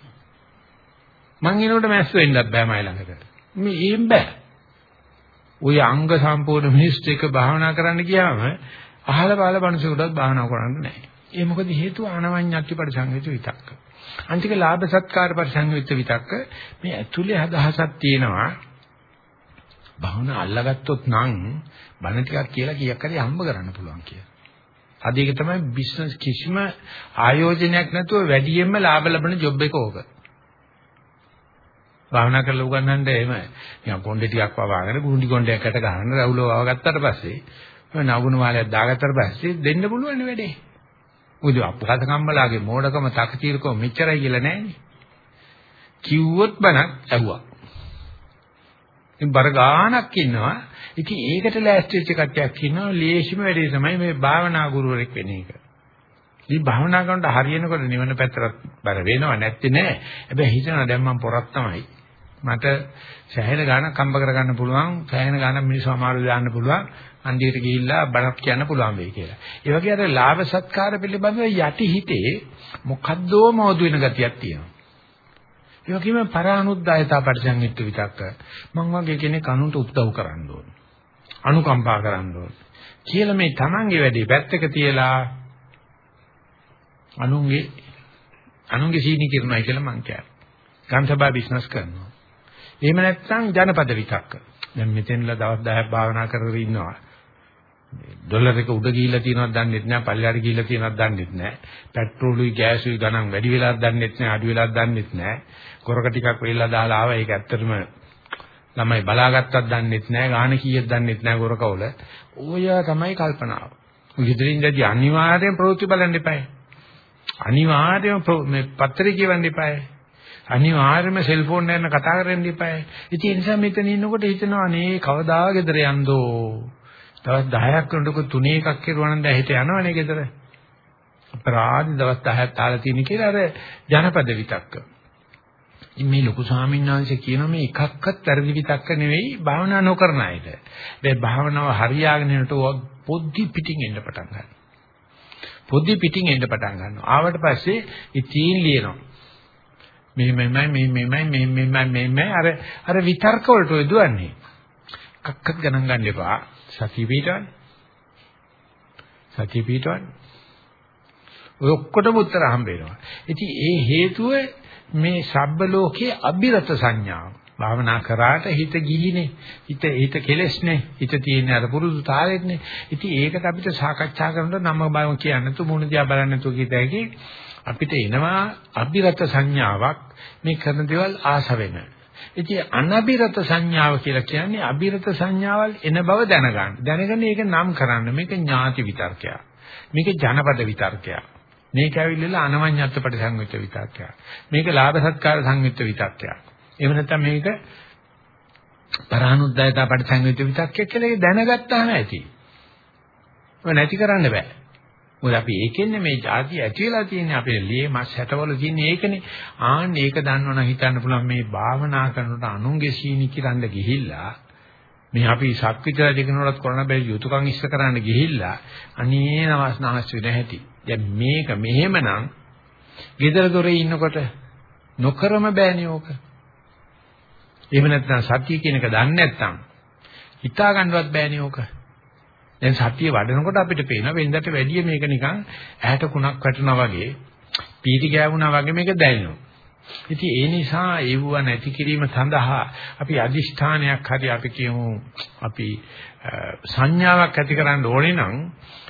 මං එනකොට මැස්ස වෙන්නත් බෑ මයි ළඟට. මේ එහෙම බෑ. ওই අංග සම්පූර්ණ මිනිස්සු එක භාවනා කරන්න ගියාම අහල බාල මනුස්සයෙකුටත් භාවනා කරන්න නැහැ. ඒ මොකද හේතුව ආනවඤ්ඤත්ති පරිසංවිත විතක්ක. අන්තික ලාභ සත්කාර පරිසංවිත විතක්ක මේ ඇතුලේ අදහසක් තියෙනවා. භාවනා අල්ලගත්තොත් නම් බණ ටිකක් කියලා කීයක් හරි හම්බ කරන්න පුළුවන් කියලා. අද ඒක තමයි බිස්නස් කිසිම ආයෝජනයක් නැතුව වැඩියෙන්ම ලාභ ලබන ජොබ් එක ඕක. භාවනා කරලා උගන්නන්න එහෙම නිකන් කොණ්ඩේ ටිකක් වවාගෙන කුණ්ඩි කොණ්ඩයක් යට ගන්න රවුලව වවගත්තට පස්සේ ඔය නවුණු මාලයක් දාගත්තට පස්සේ දෙන්න පුළුවන් වැඩේ. මොකද අපහාස කම්මලාගේ මෝඩකම තකතිරකම මෙච්චරයි කියලා නෑනේ. කිව්වොත් බණක් ඇහුවා. ඉතින් බර ගානක් ඉන්නවා. ඉතින් ඒකට ලෑස්ති වෙච්ච කට්ටියක් ඉන්නවා. ලේසිම වැඩේ තමයි මේ භාවනා ගුරුවරෙක් වෙන එක. ඉතින් භාවනා කරනකොට හරියනකොට නිවන පැත්තට බර වෙනව නැත්තේ නෑ. හැබැයි හිතනවා දැන් මම පොරක් තමයි. මට සෑහෙන ගාණක් කම්බ කරගන්න පුළුවන් සෑහෙන ගාණක් මිනිස්සු අමාරු දාන්න පුළුවන් අන්දියට ගිහිල්ලා බණක් කියන්න පුළුවන් වෙයි කියලා. ඒ වගේ අර ලාභ සත්කාර පිළිබඳව යටි හිතේ මොකද්දෝ මොදු වෙන ගතියක් තියෙනවා. ඒ වගේම පරානුද්දායතා පරිසංයුක්ත විතක්ක මම වගේ කෙනෙක් අනුන්ට උපදව් කරන්න ඕන. අනුකම්පා කරන්න ඕන. කියලා මේ Tamange වැඩේ පැත්තක තියලා අනුන්ගේ අනුන්ගේ සීනි කිරණයි කියලා මං කියන්නේ. ගම්සභා බිස්නස් කරනවා. එහෙම නැත්නම් ජනපද විතක්ක. දැන් මෙතෙන්ලා දවස් 10ක් භාවනා කරගෙන ඉන්නවා. ඩොලර් එක උඩ ගිහිල්ලා තියෙනවද දන්නෙත් නෑ පල්ලෙහාට ගිහිල්ලා තියෙනවද දන්නෙත් නෑ පෙට්‍රෝලුයි ගෑසුයි ගණන් වැඩි වෙලාද දන්නෙත් නෑ අඩු වෙලාද දන්නෙත් නෑ කොරක ටිකක් වෙලා දාලා ආවා ඒක ඇත්තටම ළමයි බලාගත්තක් දන්නෙත් නැහැ, ගාන කීයක් දන්නෙත් නැහැ ගොරකවල. ඔය තමයි කල්පනාව. ගෙදරින්දදී අනිවාර්යෙන් ප්‍රවෘත්ති බලන්න එපායි. අනිවාර්යයෙන්ම මේ පත්‍රේ කියවන්න එපායි. අනිවාර්යයෙන්ම සෙල්ෆෝන් එකෙන් කතා කරන්න එපායි. ඉතින් ඒ නිසා මෙතන ඉන්නකොට හිතනවා නේ කවදා ගෙදර යන්දෝ. දවස් 10ක් වෙනකොට තුනේ එකක් කෙරුවා නම් දැන් හිත යනවනේ ගෙදර. අපරාධ දවස් 10ක් තාලා තියෙන කියලා අර ජනපද විතක්ක. මේ ලොකු ස්වාමීන් වහන්සේ කියන මේ එකක්වත් වැරදි විතක්ක නෙවෙයි භාවනා නොකරන අයට. මේ භාවනාව හරියාගෙන යනකොට පොද්දි පිටින් එන්න පටන් ගන්නවා. පොද්දි පිටින් එන්න පටන් ගන්නවා. ආවට පස්සේ ඉතින් ලියනවා. මෙහෙමයි මෙහෙමයි මෙහෙමයි මෙහෙමයි අර අර විතර්ක වලට යදුවන්නේ. කක්කත් ගණන් ගන්න එපා. සතිය පිටවන්න. සතිය පිටවන්න. ඔය ඔක්කොටම උත්තර හම්බ වෙනවා. ඉතින් ඒ හේතුව මේ සබ්බ ලෝකයේ අභිරත සංඥාව. භාවනා කරාට හිත ගිහිනේ. හිත හිත කෙලස්නේ. හිත තියෙන අර පුරුදු තාලෙන්නේ. ඉතින් ඒකට අපිට සාකච්ඡා කරනකොට නම බව කියන්නේ තු මොන දිහා බලන්නේ තු කිතැකි අපිට එනවා අභිරත සංඥාවක් මේ කරන දේවල් ආස වෙන. ඉතින් අනබිරත සංඥාව කියලා කියන්නේ අබිරත සංඥාවල් එන බව දැනගන්න. දැනගෙන ඒක නම් කරන්න. මේක ඥාති විතර්කයක්. මේක ජනපද විතර්කයක්. මේක ඇවිල්ලා අනවඤ්ඤත්ත පරිසංවිත විතක්කයක්. මේක ලාභ සත්කාර සංවිත විතක්කයක්. එහෙම නැත්නම් මේක පරානුද්යතා පරිසංවිත විතක්කයක් කියලා දැනගත්තාම ඇති. ඔය නැති කරන්න බෑ. මොකද අපි ඒකෙන්නේ මේ જાති ඇති වෙලා තියෙන්නේ අපේ ලේ මස් හැටවල තියෙන්නේ ඒකනේ. ආන්න ඒක දන්නවනම් හිතන්න පුළුවන් මේ භාවනා කරනකොට අනුන්ගේ සීනි කිරන්න ගිහිල්ලා මේ අපි ශක්විත රජකනොලත් කරන බැරි යුතුයකම් ඉස්ස කරන්න ගිහිල්ලා අනේ නවස් නැහස් වෙන හැටි. දැන් මේක මෙහෙමනම් ගෙදර දොරේ ඉන්නකොට නොකරම බෑනේ ඕක. එහෙම නැත්නම් සත්‍ය කියන එක දන්නේ නැත්නම් හිතා ගන්නවත් බෑනේ ඕක. දැන් සත්‍ය වඩනකොට අපිට පේන වෙනදට වැඩිය මේක නිකන් ඇහැට කුණක් වැටුණා වගේ පීටි ගෑවුණා වගේ මේක දැනෙනවා. ඉතින් ඒ නිසා ඒව නැති කිරීම සඳහා අපි අදිෂ්ඨානයක් හරි අපි කියමු අපි සංඥාවක් ඇති කරන්න ඕනේ නම්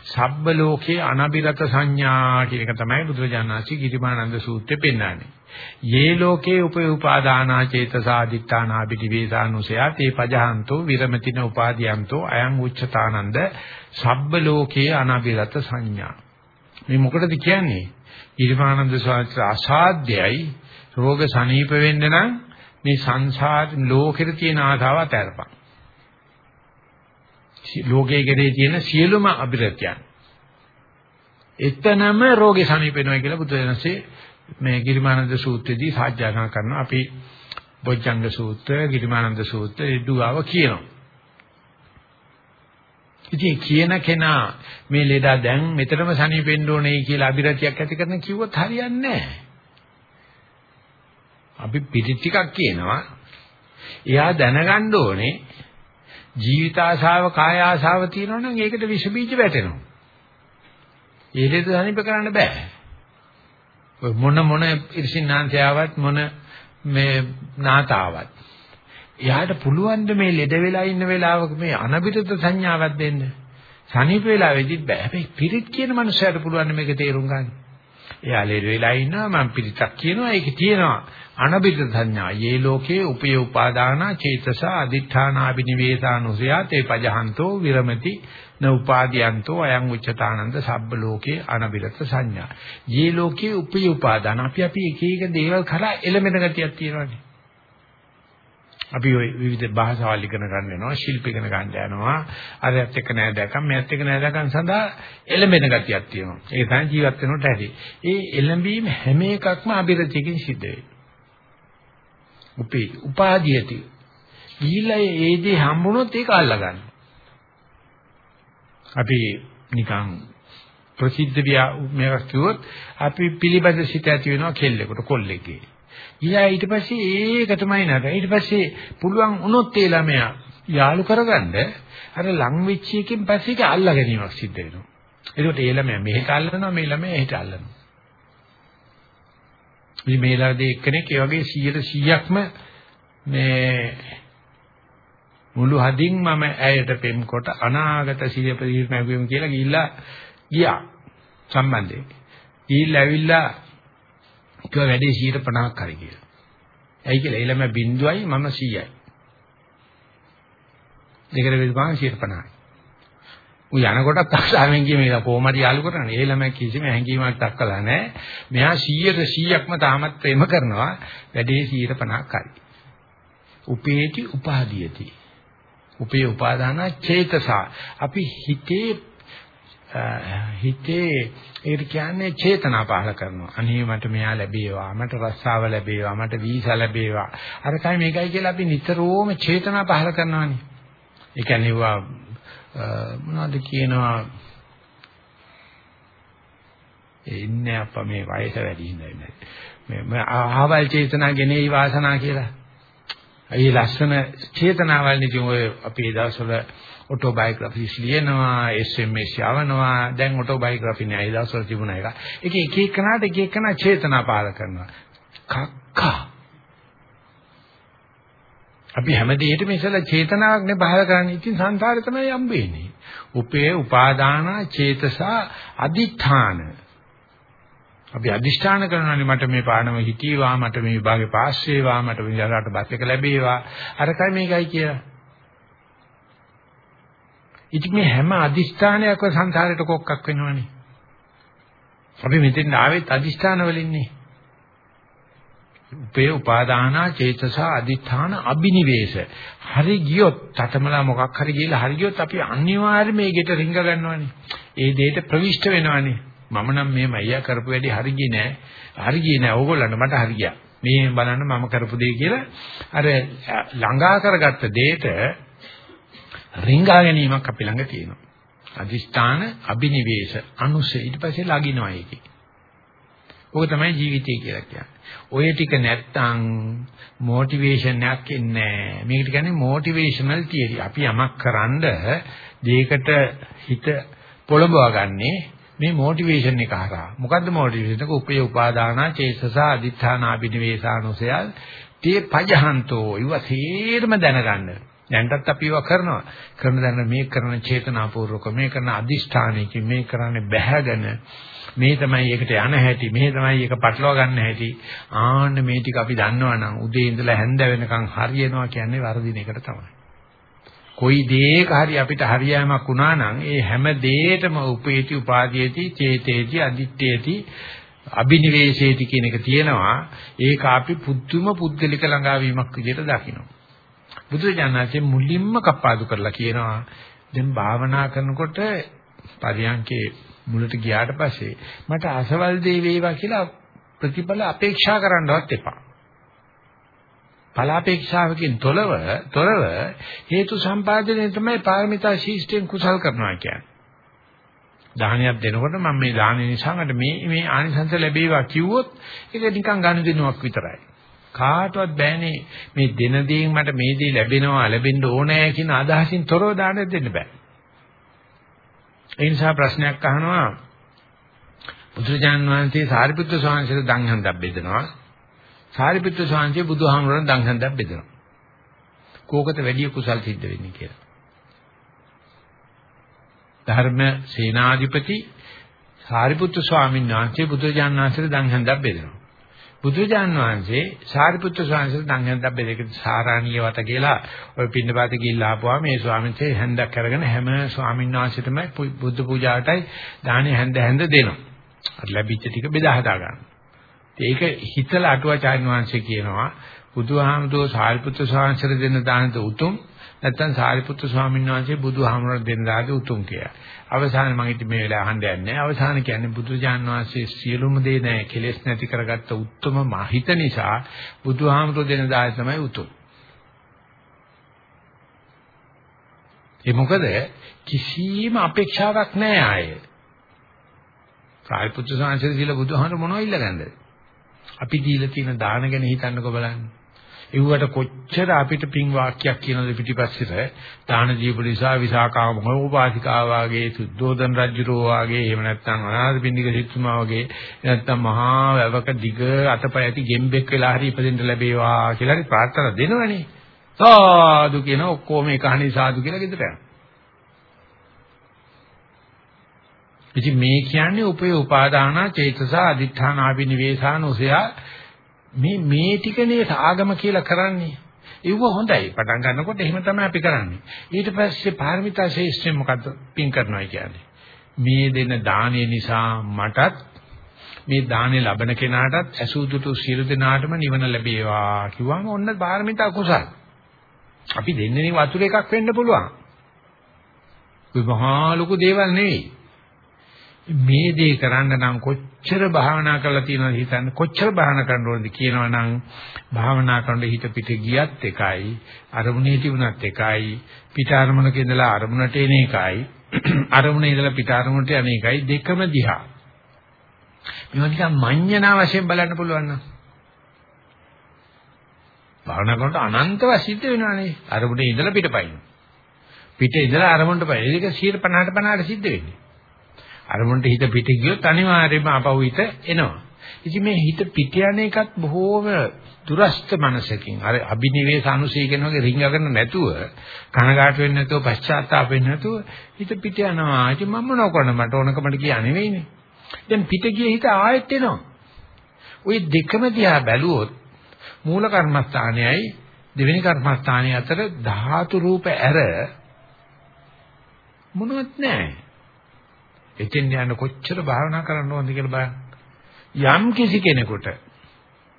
සබ්බ ලෝකේ අනබිරත සංඥා කියන එක තමයි බුදුරජාණන්සේ ගිරිමානන්ද සූත්‍රයේ පෙන්නන්නේ. යේ ලෝකේ උපයෝපාදානා චේතසාදිත්තානා පිටිවේසානුසයා තේ පජහන්තෝ විරමතින උපාදීයන්තෝ අයං උච්චතානන්ද සබ්බ ලෝකේ අනබිරත සංඥා. මේ මොකටද කියන්නේ? ගිරිමානන්ද ස්වාමීන් අසාධ්‍යයි රෝග සනීප වෙන්න නම් මේ සංසාර ලෝකෙට තියෙන ආසාව අතහැරපන්. ලෝකයේ කෙරේ තියෙන සියලුම අභිරත්‍යයන්. එතනම රෝගේ සනීප වෙනවා කියලා බුදුරජාණන්සේ මේ ගිරිමානන්ද සූත්‍රයේදී සාජ්ජායනා කරනවා. අපි බොජ්ජංග සූත්‍ර, ගිරිමානන්ද සූත්‍ර ඉදුගාව කියනවා. ඉතින් කියන කෙනා මේ ලෙඩා දැන් මෙතනම සනීපෙන්න ඕනේ කියලා අභිරතියක් ඇති කරන කිව්වොත් හරියන්නේ නැහැ. අපි පිටි ටිකක් කියනවා. එයා දැනගන්න ඕනේ ජීවිත ආශාව කාය ආශාව තියෙනවා නම් ඒකට විස බීජ වැටෙනවා. ඒ දෙක සනීප කරන්න බෑ. ඔය මොන මොන ඉර්ෂින්නාන්තයාවත් මොන මේ නාතාවත්. එයාට පුළුවන් මේ ලෙඩ වෙලා ඉන්න වෙලාවක මේ අනබිරත සංඥාවක් දෙන්න. සනීප වෙලා වෙදිත් බෑ. හැබැයි පිරිත් කියන මනුස්සයාට පුළුවන් මේක තේරුම් ගන්න. එයා ලෙඩ වෙලා ඉන්නවා මම පිරිතක් කියනවා ඒකේ තියෙනවා. අනබිත සංඥා. යේ ලෝකේ උපය උපාදාන චේතස අදිඨානාබිනිවේසානුසයා තේ පජහන්තෝ විරමති න උපාදීයන්තෝ අයං උච්චතානන්ද සබ්බ ලෝකේ අනබිරත සංඥා. යේ ලෝකේ උපය උපාදාන. අපි අපි එක එක දේවල් කරා එළමෙන ගතියක් තියෙනවානේ. අපි ওই විවිධ භාෂාවල් ඉගෙන ගන්න යනවා ශිල්ප ඉගෙන ගන්න යනවා. අරයත් එක්ක නෑදකම් මෙයත් එක්ක නෑදකම් සඳහා එළඹෙන ගතියක් තියෙනවා. ඒක තමයි ජීවත් වෙනකොට ඇති. ඒ එළඹීම හැම එකක්ම අභිරතියකින් සිද්ධ වෙයි. උපේ උපාදීයති ගිහිල්ලා ඒ දේ හම්බුනොත් ඒක අල්ලගන්න. අපි නිකන් ප්‍රසිද්ධ වියා මේක කිව්වොත් අපි පිළිබඳ සිත ඇති වෙනවා කෙල්ලෙකුට කොල්ලෙක්ගේ. ඊයා ඊට පස්සේ ඒකටමයි නේද ඊට පස්සේ පුළුවන් වුණොත් ඒ ළමයා යාළු කරගන්න අර ලං වෙච්ච එකකින් පස්සේ ඒක අල්ලා ගැනීමක් සිද්ධ වෙනවා. ඒකට ඒ ළමයා මෙහෙට අල්ලනවා මේ ළමයා එහෙට අල්ලනවා. මේ මේලාදී එක්කෙනෙක් ඒ වගේ 100%ක්ම මේ මුළු හදින් මම ඇයට පෙම් කොට අනාගත සිය ප්‍රතිපදිනු කියලා ගිහිල්ලා ගියා සම්බන්ධයෙන්. ගිහිල්ලා ඇවිල්ලා කිව්වා වැඩේ 150ක් හරි කියලා. ඇයි කියලා ඊළම බින්දුවයි මම 100යි. දෙකට බෙදපුවාම 150යි. ඌ යනකොටත් අක්ෂාවෙන් ගියේ මේක කොහොම හරි යාළු කරන්නේ. ඒ ළමයි කිසිම හැඟීමක් දක්වලා නැහැ. මෙයා 100ට 100ක්ම තාමත් ප්‍රේම කරනවා. වැඩේ 150ක් හරි. උපේටි උපාදීයති. උපේ උපාදාන චේතසා. අපි හිතේ හිතේ ඒකට කියන්නේ චේතනා පහල කරනවා. අනේ මට මෙයා ලැබේවා, මට රස්සාව ලැබේවා, මට වීසා ලැබේවා. අරකයි මේකයි කියලා අපි නිතරම චේතනා පහල කරනවානේ. ඒ කියන්නේ මොනවද කියනවා එන්නේ අප මේ වයස වැඩි හින්දා මේ ආහවල් චේතනා ගෙනෙයි වාසනා කියලා. ඒ ලස්සන චේතනාවල් නිදි ඔය අපේ දවස්වල ඔටෝබයෝග්‍රැෆිස් ලියනවා SMS යවනවා දැන් ඔටෝබයෝග්‍රැෆි නෑ ඒ දවස්වල තිබුණ එක. ඒක එක එකනාට එක එකනා චේතනා පාල කරනවා. කක්කා අපි හැම දෙයකටම ඉස්සලා චේතනාවක් නේ පහල කරන්නේ. ඉතින් සංසාරේ තමයි යම්බෙන්නේ. උපේ උපාදාන චේතසා අදිඨාන. අපි අදිෂ්ඨාන කරනවානේ මට මේ පාඩම හිතීවා මට මේ විභාගේ පාස් වේවා මට මේ ජරාට බස් එක ලැබේවා අරකයි මේකයි කියලා. ඉතින් මේ හැම අදිෂ්ඨානයක්ම සංසාරේට කොක්කක් වෙනවනේ. අපි මෙතෙන් ආවෙත් අදිෂ්ඨාන වලින්නේ. උපේ උපාදානා චේතස අදිඨාන අබිනිවේෂ. හරි ගියොත් තතමලා මොකක් හරි ගිහලා හරි ගියොත් අපි අනිවාර්යයෙන් මේ ගෙට රිංග ගන්නවනේ. ඒ දෙයට ප්‍රවිෂ්ඨ වෙනවනේ. මම නම් මේ මයියා කරපු වැඩි හරි ගියේ නෑ. හරි ගියේ නෑ. ඕගොල්ලන්ට මට හරි ගියා. මේ බලන්න මම කරපු දේ කියලා අර ළඟා කරගත්ත දෙයට රිංගා ගැනීමක් අපි ළඟ තියෙනවා අදිෂ්ඨාන අබිනිවේෂ අනුසය ඊට පස්සේ ලගිනවා ඒකේ ඕක තමයි ජීවිතය කියලා කියන්නේ ඔය ටික නැත්තම් මොටිවේෂන් එකක් එන්නේ නැහැ. මේකට කියන්නේ මොටිවේෂනල් තියරි. අපි යමක් කරන්ඩ දෙයකට හිත පොළඹවා ගන්නේ මේ මොටිවේෂන් එක හරහා. මොකද්ද මොටිවේෂන් එක? උපේ උපාදානා චේතස අදිඨානා බිනිවේසානුසය තේ පජහන්තෝ ඉව සීරම දැනගන්න. දැන්ටත් අපි ඒවා කරනවා. කරන දැන මේ කරන චේතනාපූර්වක මේ කරන අදිෂ්ඨානයකින් මේ කරන්නේ බැහැගෙන මේ තමයි ඒකට යන හැටි මේ තමයි ඒක පටලවා ගන්න හැටි. ආන්න මේ ටික අපි දන්නවනම් උදේ ඉඳලා හැන්ද වෙනකන් හරියනවා කියන්නේ වර්ධින එකට තමයි. කොයි දේක හරි අපිට හරියෑමක් වුණා නම් ඒ හැම දෙයකම උපේති උපාදීයති චේතේති අදිත්තේති අබිනිවේෂේති කියන එක තියෙනවා. ඒක අපි පුදුම පුද්ගලික ළඟාවීමක් විදිහට දකිනවා. බුදුරජාණන්සේ මුලින්ම කප්පාදු කරලා කියනවා දැන් භාවනා කරනකොට පරියන්කේ මුලට ගියාට පස්සේ මට අසවල් දේ වේවා කියලා ප්‍රතිඵල අපේක්ෂා කරන්නවත් එපා. ඵලාපේක්ෂාවකින් තොරව තොරව හේතු සම්පාදනය තමයි පාරමිතා ශීෂ්ඨයෙන් කුසල් කරනවා කියන්නේ. දානයක් දෙනකොට මම මේ දාන නිසා මට මේ මේ ආනිසංස ලැබේවා කිව්වොත් ඒක නිකන් ගනුදෙනුවක් විතරයි. කාටවත් බෑනේ මේ දෙන දේෙන් මට මේ දේ ලැබෙනවා ලැබෙන්න ඕනෑ කියන අදහසින් තොරව දානයක් දෙන්න බෑ. ඒ නිසා ප්‍රශ්නයක් අහනවා බුදුරජාණන් වහන්සේ සාරිපුත්‍ර ස්වාමීන්ට දංහන්දක් බෙදනවා. සාරිපුත්‍ර ස්වාමීන් බුදුහාමුදුරන් දංහන්දක් බෙදනවා. කෝකද වැඩි කුසල් සිද්ධ වෙන්නේ කියලා. ධර්ම සේනාධිපති සාරිපුත්‍ර ස්වාමීන් වහන්සේ බුදුරජාණන් වහන්සේට දංහන්දක් බෙදනවා. බුදුජාන් වහන්සේ සාරිපුත්‍ර ස්වාමීන් වහන්සේ දංගන්දබ්බ දෙක සාරාණීය වත කියලා ඔය පින්නපාත ගිහිල්ලා ආපුවා මේ ස්වාමීන් වහන්සේ හැන්දක් අරගෙන හැම ස්වාමීන් වහන්සේටම බුද්ධ පූජාවටයි දානේ හැන්ද හැන්ද දෙනවා. අර ලැබිච්ච ටික බෙදා හදා ගන්න. ඒක හිතලා අටුවාචාර්ය වහන්සේ කියනවා බුදුහාමුදුරුවෝ සාරිපුත්‍ර ස්වාමීන් වහන්සේට දෙන දානද උතුම් නැත්නම් සාරිපුත්‍ර ස්වාමීන් වහන්සේ බුදුහාමුදුරුවෝ දෙන දානද උතුම් කියලා. අවසානයේ මම ඉතින් මේ වෙලාව අහන්න යන්නේ අවසාන කියන්නේ බුදුජාන් වහන්සේ සියලුම දේ නැහැ කෙලෙස් නැති කරගත්ත උත්තරම මහිත නිසා බුදුහාමුදුරු දෙන දාය තමයි උතුම්. ඒ මොකද කිසිම අපේක්ෂාවක් නැහැ ආයේ. සාරිපුත්‍ර සාංශය දීලා බුදුහාමුදුරු මොනවද ඉල්ලගන්නද? අපි දීලා තියෙන දාන ගැන හිතන්නකෝ බලන්න. එව්වට කොච්චර අපිට පින් වාක්‍යයක් කියනද පිටිපස්සෙට? දාන දීපු නිසා විසාකා මොහොපාසිකා වාගේ සුද්ධෝදන රජුරෝ වාගේ එහෙම නැත්නම් අනාථපිණ්ඩික සිටුමා වාගේ නැත්නම් මහා වැවක දිග අතපය ඇති ගෙම්බෙක් වෙලා හරි ඉපදෙන්න ලැබේවා කියලා හරි ප්‍රාර්ථනා දෙනවනේ. සාදු කියන ඔක්කොම එක හණි සාදු කියලා ගෙදර යනවා. ඉතින් මේ කියන්නේ උපේ උපාදාන චේතස අදිඨාන ආභිනිවේෂානෝසයා මේ මේ ටිකනේ ආගම කියලා කරන්නේ. ඒව හොඳයි. පටන් ගන්නකොට එහෙම තමයි අපි කරන්නේ. ඊට පස්සේ පාරමිතා ශේෂ්ඨය මොකද්ද? පින් කරනවා කියන්නේ. මේ දෙන දාණය නිසා මටත් මේ දාණය ලබන කෙනාටත් ඇසුදුතු සියලු දෙනාටම නිවන ලැබේවා කිව්වම ඔන්න පාරමිතා කුසල්. අපි දෙන්නේ වතුර එකක් වෙන්න පුළුවන්. ඒ මහා ලොකු දේවල් නෙවෙයි. මේ දේ කරන්න නම් කොච්චර භාවනා කරලා තියෙනවද හිතන්න? කොච්චර භාවනා කරන්න ඕනද කියනවනම් භාවනා කරනකොට හිත පිට ගියත් එකයි අරමුණේ තිබුණත් එකයි පිට අරමුණක ඉඳලා අරමුණට එන එකයි අරමුණේ ඉඳලා පිට අරමුණට යන එකයි දෙකම දිහා. මේවා නිකන් මඤ්ඤණා වශයෙන් බලන්න පුළුවන් නම්. භාවනා කරනකොට අනන්තව සිද්ධ වෙනවානේ. අරමුණේ ඉඳලා පිටපයින් පිට ඉඳලා අරමුණට පයින්. ඒක 150ට 50ට සිද්ධ වෙන්නේ. අරමුණට හිත පිට ගියොත් අනිවාර්යයෙන්ම ආපහු හිත එනවා. ඉතින් මේ හිත පිට යන එකත් බොහෝම දුරස්ත මනසකින් අර අභිනිවේෂ අනුසය කියන වගේ රිංගගෙන නැතුව කනගාට වෙන්නේ නැතුව පශ්චාත්තාප වෙන්නේ නැතුව හිත පිට යනවා. ඉතින් මම මොනව කරන්නේ මට ඕනකමට කියා නෙවෙයිනේ. දැන් පිට ගිය හිත ආයෙත් එනවා. ওই දෙකම දිහා බැලුවොත් මූල කර්මස්ථානයයි දෙවෙනි කර්මස්ථානය අතර ධාතු රූප ඇර මොනවත් නැහැ. එතෙන් යන කොච්චර භාවනා කරන්න ඕනද කියලා බලන්න. යම් කිසි කෙනෙකුට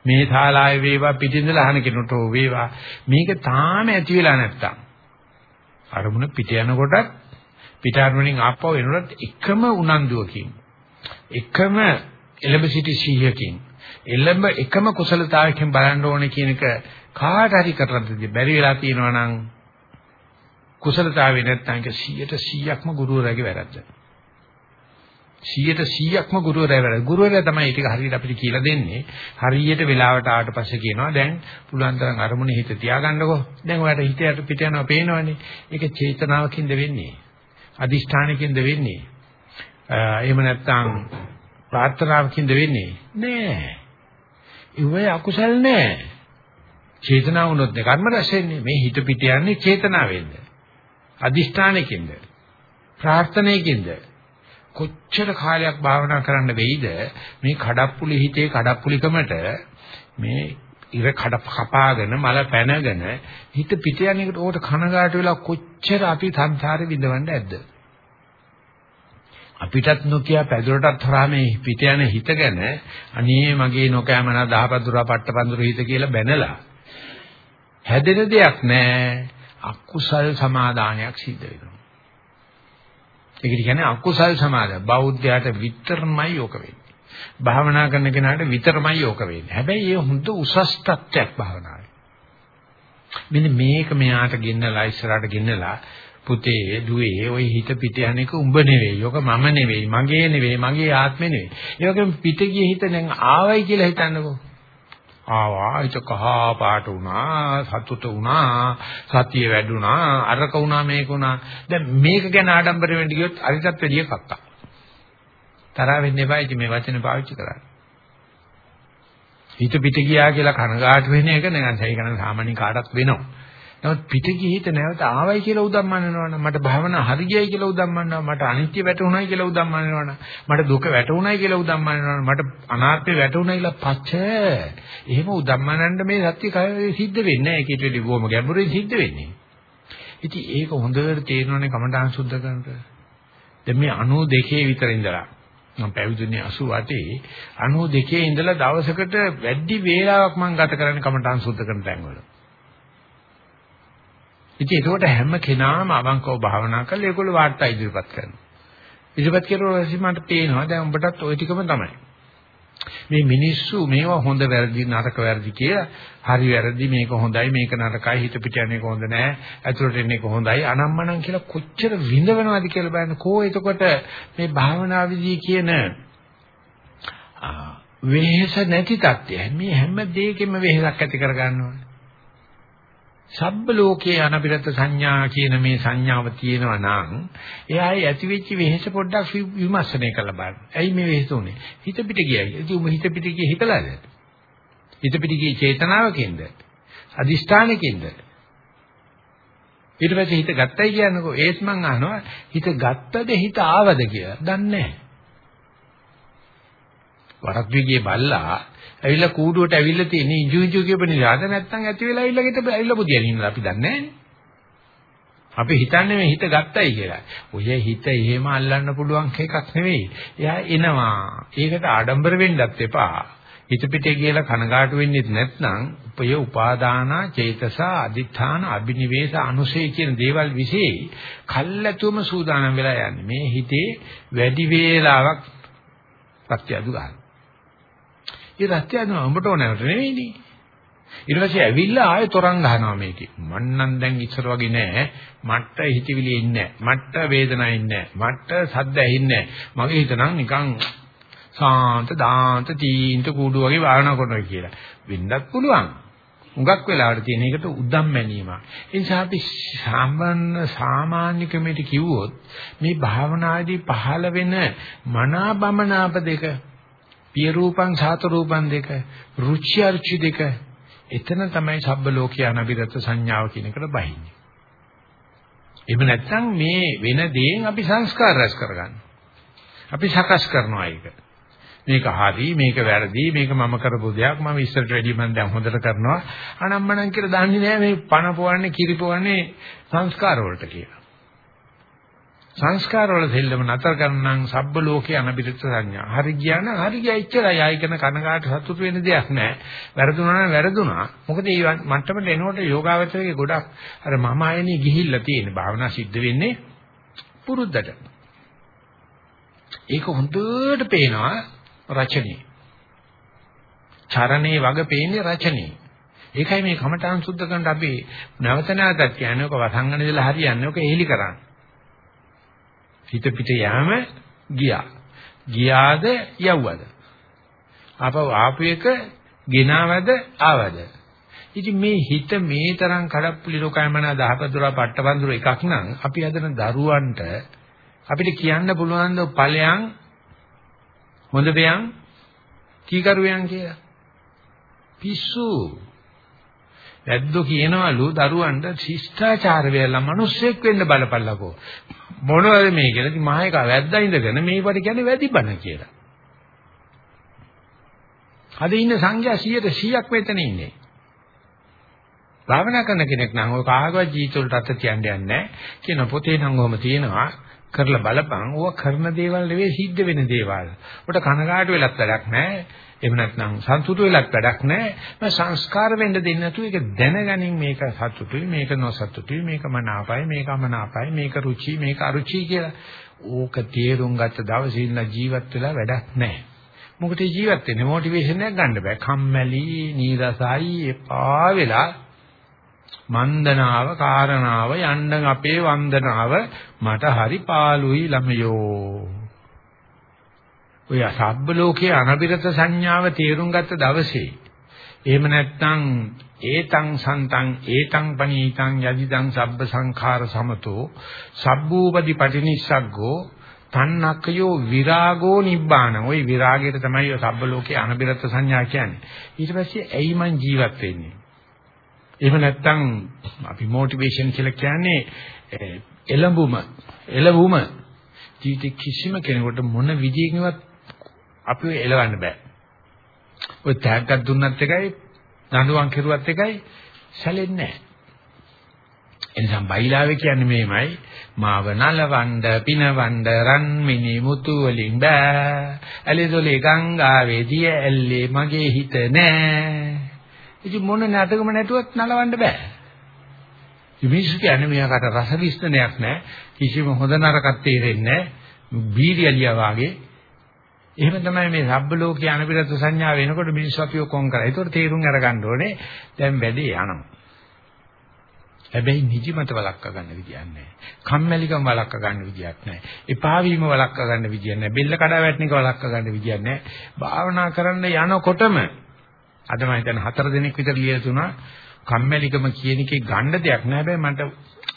මේ ශාලාවේ වේවා පිටින්දලා අහන කෙනෙකුට වේවා මේක තාම ඇති වෙලා නැත්තම් අරමුණ පිට යනකොටත් පිට අරමුණෙන් ආපහු එනකොට එකම උනන්දුවකින් එකම එළඹ සිටි සිහියකින් එළඹ එකම කුසලතාවයකින් බලන්න ඕනේ කියන එක කාට හරි කරද්දී බැරි වෙලා තියෙනවා නම් කුසලතාවේ නැත්තම් ඒක 100%ක්ම ගුරුවරයාගේ වැරද්ද. 100%ක්ම ගුරුවරයා වැඩ. ගුරුවරයා තමයි ඒක හරියට අපිට කියලා දෙන්නේ. හරියට වෙලාවට ආවට පස්සේ කියනවා දැන් පුළුවන් තරම් අරමුණේ හිත තියාගන්නකෝ. දැන් ඔයාලට හිතයට පිට යනවා පේනවනේ. ඒක චේතනාවකින්ද වෙන්නේ. අදිෂ්ඨානකින්ද වෙන්නේ. එහෙම නැත්නම් ප්‍රාර්ථනාවකින්ද වෙන්නේ. නෑ. ඉවේ අකුසල් නෑ. චේතනාව වුණොත් නේ කර්ම රැස් වෙන්නේ. මේ හිත පිට යන්නේ චේතනාවෙන්ද? අදිෂ්ඨානකින්ද? ප්‍රාර්ථනාවකින්ද? කොච්චර කාලයක් භාවනා කරන්න වෙයිද? මේ කඩප්පුලි හිතේ කඩප්පුලිකමට මේ ඉර කඩ කපාගෙන මල පැනගෙන හිත පිට යන එකට ඕකට කනගාටු වෙලා කොච්චර අපි සංසාරේ විඳවන්න ඇද්ද? අපිටත් නොකිය පැදුරටත් හරහා මේ පිට යන හිත ගැන අනේ මගේ නොකෑමන දහපදුරා පට්ටපඳුරු හිත කියලා බැනලා හැදෙන දෙයක් නැහැ අකුසල් සමාදානයක් සිද්ධ වෙනවා. ඒකට කියන්නේ අකුසල් සමාද. බෞද්ධයාට විතරමයි යෝක වෙන්නේ. භාවනා කරන කෙනාට විතරමයි යෝක වෙන්නේ. හැබැයි ඒ හොඳ උසස් තත්ත්වයක් භාවනාවේ. මෙන්න මේක මෙයාට ගෙන්නලා ඉස්සරහට ගෙන්නලා පුතේ දුවේ ওই හිත පිට යන එක උඹ නෙවෙයි. යෝක මම නෙවෙයි. මගේ නෙවෙයි. මගේ ආත්මෙ නෙවෙයි. ඒ වගේම පිට ගිය හිත දැන් ආවයි කියලා හිතන්නකෝ. ආවා ඒක කහා පාට වුණා සතුට වුණා සතිය වැඩුණා අරක වුණා මේක වුණා. දැන් මේක ගැන ආඩම්බර වෙන්න ගියොත් අරිටත් වැඩිය කක්කා තරහ වෙන්න එපා ඉතින් මේ වචනේ පාවිච්චි කරන්න. හිත පිට ගියා කියලා කනගාටු වෙන එක නේද ඒක නම් සාමාන්‍ය කාටත් වෙනවා. නමුත් පිට ගිහිත නැවත ආවයි කියලා උදම්මන්නනවනම් මට භාවනා හරි ගියයි කියලා උදම්මන්නනවා මට අනිත්‍ය වැටුණයි කියලා උදම්මන්නනවනම් මට දුක වැටුණයි කියලා උදම්මන්නනවනම් මට අනාත්මය වැටුණයි කියලා පච්ච. එහෙම උදම්මනන්න මේ සත්‍ය සිද්ධ වෙන්නේ නැහැ. ඒකට වෙඩි බොම ගැඹුරින් සිද්ධ වෙන්නේ. ඉතින් ඒක හොඳට තේරෙනවනේ කමඨාන් සුද්ධ කරනට. දැන් මේ 92 විතර ඉඳලා මම පැවිදුනේ 88 92 ඉඳලා දවසකට වැඩි වේලාවක් මම ගත කරන්නේ කමඨාන් සුද්ධ කරන තැන්වල. ඉතින් ඒකට හැම කෙනාම අවංකව භාවනා කරලා ඒගොල්ලෝ වාර්තා ඉදිරිපත් කරනවා. ඉදිරිපත් කරුවා පස්සේ මට පේනවා දැන් උඹටත් ওই ටිකම තමයි. මේ මිනිස්සු මේවා හොඳ වැරදි නරක වැරදි කියලා හරි වැරදි මේක හොඳයි මේක නරකයි හිත පිට යන්නේ කොහොඳ නැහැ ඇතුළට එන්නේ කොහොඳයි අනම්මනම් කියලා කොච්චර විඳවනවද කියලා බලන්න කෝ එතකොට මේ භාවනා විදී කියන වෙහෙස නැති තත්ත්වය මේ හැම දෙයකින්ම වෙහෙසක් ඇති කර ගන්නවා සබ්බ ලෝකයේ අනබිරත සංඥා කියන මේ සංඥාව තියෙනවා නම් එයායි ඇති වෙච්ච වෙහෙස පොඩ්ඩක් විමර්ශනය කරලා බලන්න. ඇයි මේ වෙහෙස උනේ? හිත පිට ගියයි. ඉතින් උඹ හිත පිට ගියේ හිතලාද? හිත පිට ගියේ චේතනාවකින්ද? අදිෂ්ඨානකින්ද? ඊට පස්සේ හිත ගත්තයි කියන්නකෝ ඒත් මං අහනවා හිත ගත්තද හිත ආවද කියලා. දන්නේ නැහැ. වරක් විගේ බල්ලා ඇවිල්ලා කූඩුවට ඇවිල්ලා තියෙන ඉජු ඉජු කියප නිසාද නැත්නම් ඇති වෙලා ඇවිල්ලා ගෙට ඇවිල්ලා පුදියන් ඉන්නවා අපි දන්නේ අපි හිතන්නේ මේ හිත ගත්තයි කියලා. ඔය හිත එහෙම අල්ලන්න පුළුවන් එකක් නෙවෙයි. එයා එනවා. ඒකට ආඩම්බර වෙන්නත් එපා. හිත පිටේ කියලා කනගාටු වෙන්නේ නැත්නම් උපය උපාදාන චේතස අදිඨාන අබිනිවේෂ අනුසය කියන දේවල් વિશે කල්ැතුම සූදානම් වෙලා යන්නේ. මේ හිතේ වැඩි වේලාවක් සත්‍ය අදු ගන්න. ඒ රත්ය අදු උඹට ඕනෑවට නෙවෙයිනේ. ඊට පස්සේ ඇවිල්ලා ආයෙ තොරන් ගහනවා මේකේ. මන්නම් දැන් ඉස්සර වගේ නෑ. මට හිතවිලි ඉන්නේ නෑ. මට වේදනාවක් ඉන්නේ නෑ. මට සද්ද ඇහින්නේ නෑ. මගේ හිත නම් නිකන් සාන්ත දාන්ත තීන්ත කූඩු වගේ වාරණා කරනවා කියලා. වෙන්නත් පුළුවන්. හුඟක් වෙලාවට තියෙන එකට උදම් මැනීම. ඒ නිසා අපි සාමාන්‍ය සාමාන්‍ය ක්‍රමයට කිව්වොත් මේ භාවනාදී පහළ වෙන මනාබමනාප දෙක පිය රූපං සාත රූපං දෙක රුචි අරුචි දෙක එතන තමයි සබ්බ ලෝකයේ අනබිරත සංඥාව කියන එකට බහින්නේ. එහෙම නැත්නම් මේ වෙන දේෙන් අපි සංස්කාර රැස් කරගන්නවා. අපි සකස් කරනවා ඒක. මේක හරි මේක වැරදි මේක මම කරපු දෙයක් මම ඉස්සරට වැඩිය මම දැන් හොඳට කරනවා අනම්මනම් කියලා දන්නේ නැහැ මේ පණ පොවන්නේ කිරි පොවන්නේ සංස්කාර වලට කියලා සංස්කාර වල දෙල්ලම නතර කරනනම් සබ්බ ලෝකේ අනබිරිත සංඥා. හරි කියන හරි ගියා ඉච්චරයි. ආයි කරන කනගාට සතුට වෙන දෙයක් නැහැ වැරදුනා නම් වැරදුනා. මොකද මේ මට්ටමට එනකොට යෝගාවචරයේ ගොඩක් අර මම ආයනේ ගිහිල්ලා තියෙන භාවනා සිද්ධ වෙන්නේ පුරුද්දට. ඒක හොඳට පේනවා රචනයේ. චරණේ වග පේන්නේ රචනයේ. ඒකයි මේ කමඨාන් සුද්ධ කරනට අපි නැවත නැවතත් කියන්නේ. ඔක වසංගන ඉඳලා හරියන්නේ. ඔක එහෙලි කරන්න. හිත පිට යෑම ගියා. ගියාද යව්වද? ආපහු ආපු එක ගෙනාවද ආවද? ඉතින් මේ හිත මේ තරම් කඩප්පුලි ලෝකයමන දහපදුරා පට්ටබඳුර එකක් නම් අපි හදන දරුවන්ට අපිට කියන්න පුළුවන් ද ඵලයන් හොඳ දෙයන් කීකරුවයන් කියලා. පිස්සු. වැද්දෝ කියනවලු දරුවන්ට ශිෂ්ටාචාර වෙලා මිනිස්සෙක් වෙන්න බලපල්ලකෝ. මොනවද මේ කියලා? ඉතින් මහා එක වැද්දා ඉඳගෙන මේවට කියන්නේ වැඩිබන කියලා. අද ඉන්න සංඝයා 100ට 100ක් මෙතන ඉන්නේ. භාවනා කරන කෙනෙක් නම් ඔය කාගවත් ජීවිත වලට අත තියන්න යන්නේ නැහැ. කියන පොතේ නම් ඔහම තියෙනවා. කරලා බලපන් ඕවා කරන දේවල් නෙවෙයි සිද්ධ වෙන දේවල්. උට කනගාටු වෙලක් වැඩක් නැහැ. එහෙම නැත්නම් සතුටු වෙලක් වැඩක් නැහැ. මම සංස්කාර වෙන්න දෙන්නේ නැතුව ඒක දැනගනින් මේක සතුටුයි මේක නොසතුටුයි මේක මනාපයි මේක අමනාපයි මේක රුචි මේක අරුචි කියලා. ඕක තේරුම් ගත්ත දවසේ ඉන්න ජීවත් වෙලා වැඩක් නැහැ. මොකද ජීවත් වෙන්නේ මොටිවේෂන් එකක් ගන්න බෑ. කම්මැලි, නීරසයි, එපා වෙලා මන්දනාව කාරණාව යන්න අපේ වන්දනාව මට හරි පාළුයි ළමයෝ ඔය සබ්බ ලෝකයේ අනබිරත සංඥාව තේරුම් ගත්ත දවසේ එහෙම නැත්නම් ඒතං සන්තං ඒතං පනීතං යදිදං සබ්බ සංඛාර සමතෝ සබ්බූපදි පටිනිස්සග්ගෝ තන්නක්කයෝ විරාගෝ නිබ්බාන. ওই විරාගයට තමයි ඔය සබ්බ ලෝකයේ අනබිරත සංඥා කියන්නේ. ඊට පස්සේ ඇයි මං ජීවත් වෙන්නේ? එහෙම නැත්නම් අපි මොටිවේෂන් කියලා කියන්නේ එළඹුම එළඹුම ජීවිත කිසිම කෙනෙකුට මොන විදියකින්වත් අපිව එලවන්න බෑ. ඔය තෑග්ගක් දුන්නත් එකයි දඬුවම් කෙරුවත් එකයි සැලෙන්නේ නැහැ. එනිසා බයිලාවේ කියන්නේ මේමයි මාව නලවඬ පිනවඬ රන් මිනි මුතු වලින් බෑ. ඇලිදොලේ ගංගාවේ දිය ඇල්ලේ මගේ හිත නෑ. ඉතින් මොන නැතකම නැතුවත් නලවන්න බෑ. මිනිස්සු කියන්නේ මෙයාකට රස විශ්නයක් නැහැ. කිසිම හොඳ නරකක් තේරෙන්නේ නැහැ. බීරියලියා වාගේ. එහෙම තමයි මේ සබ්බ ලෝකයේ අනිපිරත සංඥා වෙනකොට මිනිස්සු අපිව කොන් කරා. ඒතකොට තේරුම් අරගන්න ඕනේ දැන් වැඩේ යනවා. හැබැයි නිදිමත වළක්වා ගන්න විදියක් නැහැ. කම්මැලිකම වළක්වා ගන්න විදියක් නැහැ. එපා වීම වළක්වා ගන්න විදියක් නැහැ. බෙල්ල කඩා වැටෙන එක වළක්වා ගන්න විදියක් නැහැ. භාවනා කරන්න යනකොටම අද මම හිතන්නේ හතර දිනක් විතර ලියලා තුනා කම්මැලිකම කියන එකේ ගන්න දෙයක් නෑ හැබැයි මට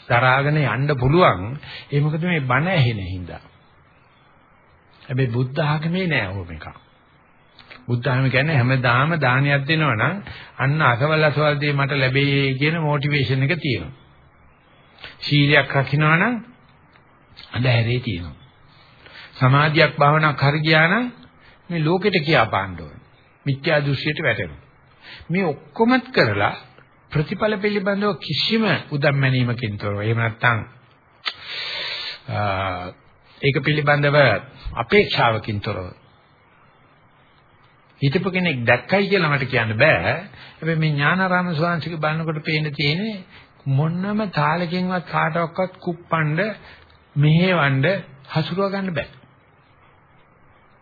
දරාගෙන යන්න පුළුවන් ඒ මොකද මේ බණ ඇහෙන හින්දා හැබැයි බුද්ධ ආගමේ නෑ ඕම එකක් බුද්ධ ආගම කියන්නේ හැමදාම දානයක් දෙනවා නම් අන්න අසවල් අසවල් දේ මට ලැබෙයි කියන මොටිවේෂන් එක තියෙනවා ශීලයක් රකින්නවා නම් අඳුරේ තියෙනවා සමාධියක් භාවනාවක් හරි ගියා නම් මේ ලෝකෙට කියා පාන්න ඕන. මිත්‍යා දෘශ්‍යයට වැටෙනවා. මේ ඔක්කොමත් කරලා ප්‍රතිඵල පිළිබඳව කිසිම උදම්මැනීමකින් තොරව එහෙම නැත්නම් ඒක පිළිබඳව අපේක්ෂාවකින් තොරව හිතපු කෙනෙක් දැක්කයි කියලා මට කියන්න බෑ. හැබැයි මේ ඥානාරාම ස්වාමීන්සික බලනකොට පේන තියෙන්නේ මොනම තාලකින්වත් කාටවත් කුප්පණ්ඩ මෙහෙවන්න හසුරුව ගන්න බෑ.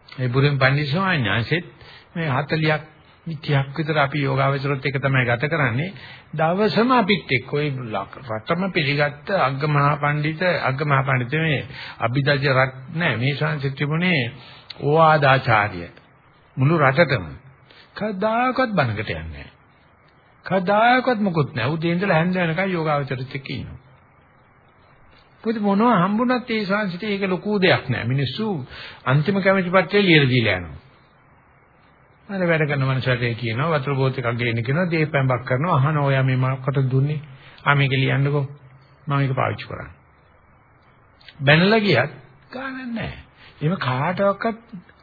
ඒ බුදුන් පන්දි ස්වාමීන් වහන්සේත් මේ 40ක් 30ක් විතර අපි යෝගාවචරොත් එක තමයි ගත කරන්නේ. දවසම අපිත් එක්ක ওই රටම පිළිගත්ත අග්ගමහා පඬිත අග්ගමහා පඬිත මේ අභිදජ රත් නෑ මේ ශාන්ති තිබුණේ ඕආදාචාර්ය මුළු රටටම කවදාකවත් බනකට යන්නේ නෑ. කවදාකවත් මොකුත් නෑ. උදේ ඉඳලා හැන්ද වෙනකන් යෝගාවචරෙත් එක්ක ඉන්නවා. මොකද මොනවා හම්බුණත් ඒ ශාන්සිට ඒක ලොකු දෙයක් නෑ. මිනිස්සු අන්තිම කැමැති පත්‍රය ලියලා දීලා යනවා. අර වැඩ කරන මනුස්සයෙක් කියනවා වතුර බෝත් එකක් ගේන්න කියනවා දීපැම්බක් කරනවා අහන ඔයා මේ මකට දුන්නේ? ආ මේක ලියන්නකෝ. මම මේක පාවිච්චි කරන්නේ බැනලා ගියත් ගානක් නැහැ. එහෙම කාටවත්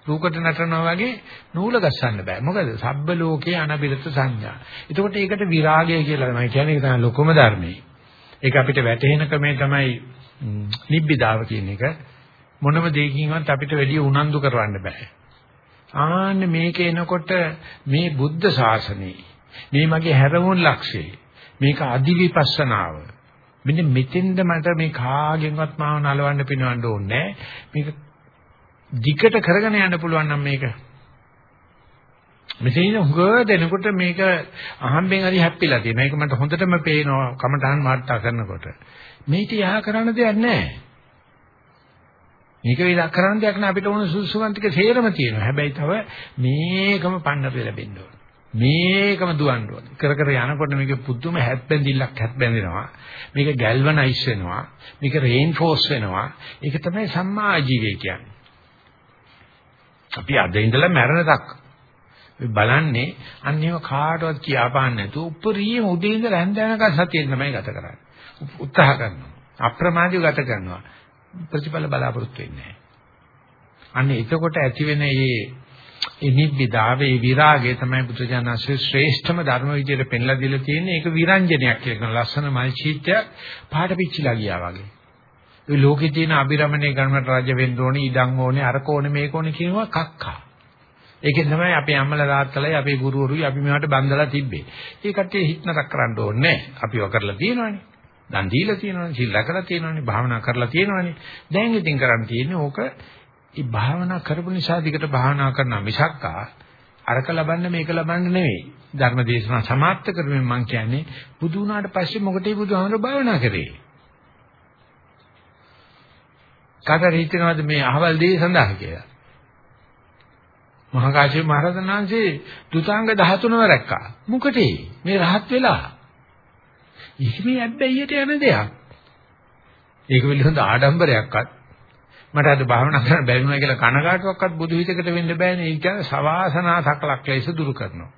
රූකඩ නටනවා වගේ නූල ගස්සන්න බෑ. මොකද සබ්බ ලෝකේ අනබිරත සංඥා. එතකොට ඒකට විරාගය කියලා තමයි කියන්නේ. ඒක තමයි ලොකුම ධර්මයේ. ඒක අපිට වැටහෙන ක්‍රමේ තමයි නිබ්බිදාව කියන එක. මොනම දෙයකින්වත් අපිට වැඩි උනන්දු කරවන්න බෑ. ආන්න මේක එනකොට මේ බුද්ධ ශාසනය මේ මගේ හැරවුන් ලක්ෂය මේක අදිවිපස්සනාව මෙන්න මෙතෙන්ද මට මේ කාගෙන්වත් මාව නලවන්න පිනවන්න ඕනේ මේක දිගට කරගෙන යන්න පුළුවන් නම් මේක මෙතන හුඟ දෙනකොට මේක අහම්බෙන් හරි හැප්පිලා තියෙනවා. ඒක මට හොඳටම පේනවා කමඨහන් මාර්තා කරනකොට. මේක යහ කරන්න දෙයක් නැහැ. මේක විලා කරන්න දෙයක් නෑ අපිට ඕන සුසුමන් ටික සේරම තියෙනවා. හැබැයි තව මේකම පන්නර ලැබෙන්න ඕන. මේකම දුවන්න ඕන. කර කර යනකොට මේක පුදුම හැත්බැඳිල්ලක් හැත්බැඳෙනවා. මේක ගැල්වනයිස් වෙනවා. මේක රේන්ෆෝස් වෙනවා. ඒක තමයි සම්මා ආජීවය කියන්නේ. අපි අද ඉඳලා මැරෙන තක් බලන්නේ අන්නේව කාටවත් කියාපාන්න නැතුව උපරිම උදේ ඉඳලා හැන්ද වෙනකන් සතියෙන් තමයි ගත කරන්නේ. උත්සාහ කරනවා. අප්‍රමාදීව ගත කරනවා. ප්‍රතිඵල බලාපොරොත්තු වෙන්නේ නැහැ. අන්න එතකොට ඇති වෙන මේ ඉනිබ්බිදාවේ විරාගය තමයි බුදුජානසී ශ්‍රේෂ්ඨම ධර්ම විදියට පෙන්ලා දීලා තියෙන්නේ. ඒක විරංජනයක් කියලා ලස්සන මල් චීත්‍යයක් පහට පිච්චිලා ගියා වගේ. ඒ ලෝකේ තියෙන අබිරමණය ගන්නට රජ වෙන්න ඕනේ, ඉඩම් ඕනේ, අරක ඕනේ, මේක ඕනේ කියනවා කක්කා. ඒකෙන් තමයි අපේ අම්මලා තාත්තලායි අපේ ගුරුවරුයි අපි මේවට බඳලා තිබ්බේ. ඒ කට්ටිය හිටනක් කරන්න ඕනේ නැහැ. අපිව කරලා තියෙනවානේ. දන් දීලා තියෙනවනේ, සිල් රැකලා තියෙනවනේ, භාවනා කරලා තියෙනවනේ. දැන් ඉතින් කරන්න තියෙන්නේ ඕක ഈ භාවනා කරපු නිසා දිගට භාවනා කරනවා මිසක්කා අරක ලබන්න මේක ලබන්න නෙවෙයි. ධර්ම දේශනා සමාප්ත කරමින් මම කියන්නේ බුදු වුණාට පස්සේ මොකටද බුදුහාමර භාවනා කරේ? කාටද හිතනවාද මේ අහවල් දේ සඳහා කියලා? මහා කාශ්‍යප මහ රහතන් වහන්සේ දුතාංග 13ව රැක්කා. මොකටේ? මේ රහත් වෙලා. ඉහිමේ ඇබ්බැහියට යන දෙයක්. ඒක පිළිබඳ ආඩම්බරයක්වත් මට අද භාවනා කරන්න බැරි වුණා කියලා කනගාටුවක්වත් බුදු හිතකට වෙන්න බෑනේ. ඒ කියන්නේ සවාසනා සකලක් ලෙස දුරු කරනවා.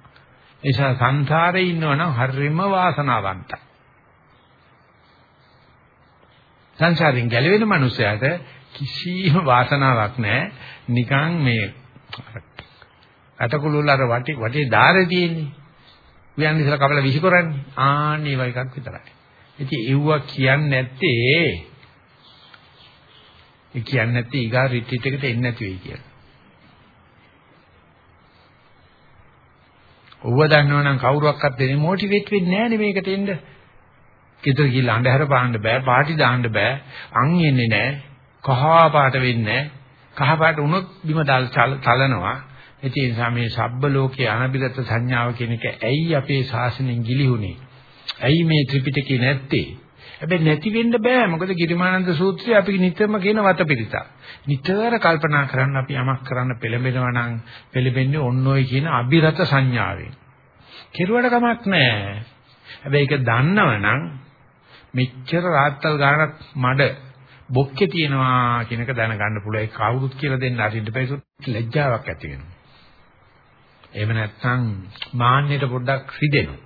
ඒ නිසා සංසාරේ ඉන්නවනම් හරිම වාසනාවන්තයි. සංසාරෙන් ගැලවෙන මනුස්සයාට කිසිම වාසනාවක් නැහැ. නිකන් මේ අතකුළුල අර වටේ වටේ ධාරේ තියෙන්නේ. උයන් ඉස්සලා කපලා විසි කරන්නේ. ආන්න ඒ වගේ එකක් විතරයි. ඉතින් ඒවුවා කියන්නේ නැත්තේ ඒ කියන්නේ නැත්තේ ඊගා රිට්‍රීට් එකට එන්නේ නැති වෙයි කියලා. ඔව්ව දන්නවනම් කවුරුවක්වත් දෙන්නේ මොටිවේට් වෙන්නේ නැහැ නේ මේකට එන්න. ගෙදර ගිහලා අඳුර පාන්න බෑ, පාටි දාන්න බෑ, අන් එන්නේ නැහැ, කහ පාට වෙන්නේ නැහැ. කහ පාට වුණොත් බිම දල් චලනවා. ඒ නිසා මේ සබ්බ ලෝකේ අනබිගත සංඥාව කියන එක ඇයි අපේ ශාසනයෙන් ගිලිහුනේ? ඇයි මේ ත්‍රිපිටකේ නැත්තේ? හැබැයි නැති වෙන්න බෑ. මොකද ගිරිමානන්ද සූත්‍රය අපි නිතරම කියන වතපිරිත. නිතර කල්පනා කරන්න අපි යමක් කරන්න පෙළඹෙනවා නම් පෙළඹෙන්නේ ඔන්න ඔය කියන අබිරත සංඥාවෙන්. කෙරුවට කමක් නැහැ. හැබැයි ඒක දන්නවනම් මෙච්චර රාත්තල් ගානක් මඩ බොක්කේ තියනවා කියන එක දැනගන්න පුළුවන්. ඒ කවුරුත් කියලා දෙන්න අරින්න බැරි ලැජ්ජාවක් ඇති වෙනවා. එහෙම නැත්නම් මාන්නයට පොඩ්ඩක් රිදෙනවා.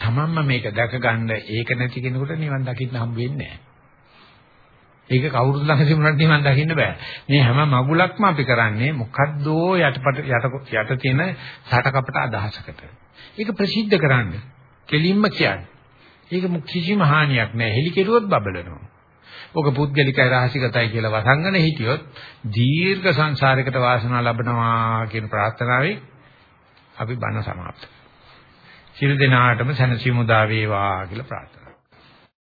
තමන්ම මේක දැක ගන්න ඒක නැති කෙනෙකුට නිවන් දකින්න හම්බ වෙන්නේ නැහැ. ඒක කවුරුත් ළඟ තිබුණාට මම දකින්න බෑ. මේ හැම මගුලක්ම අපි කරන්නේ මොකද්දෝ යටපට යට යට තියෙන සටකපට අදහසකට. ඒක ප්‍රසිද්ධ කරන්න. කෙලින්ම කියන්නේ. ඒක කිසිම හානියක් නෑ. හෙලි කෙරුවොත් බබලනවා. ඔක පුද්ගලිකයි රහසිගතයි කියලා වසංගන හිටියොත් දීර්ඝ සංසාරයකට වාසනාව ලබනවා කියන ප්‍රාර්ථනාවෙන් අපි බණ සමාප්ත. සියලු දෙනාටම සැනසීම උදා වේවා කියලා ප්‍රාර්ථනා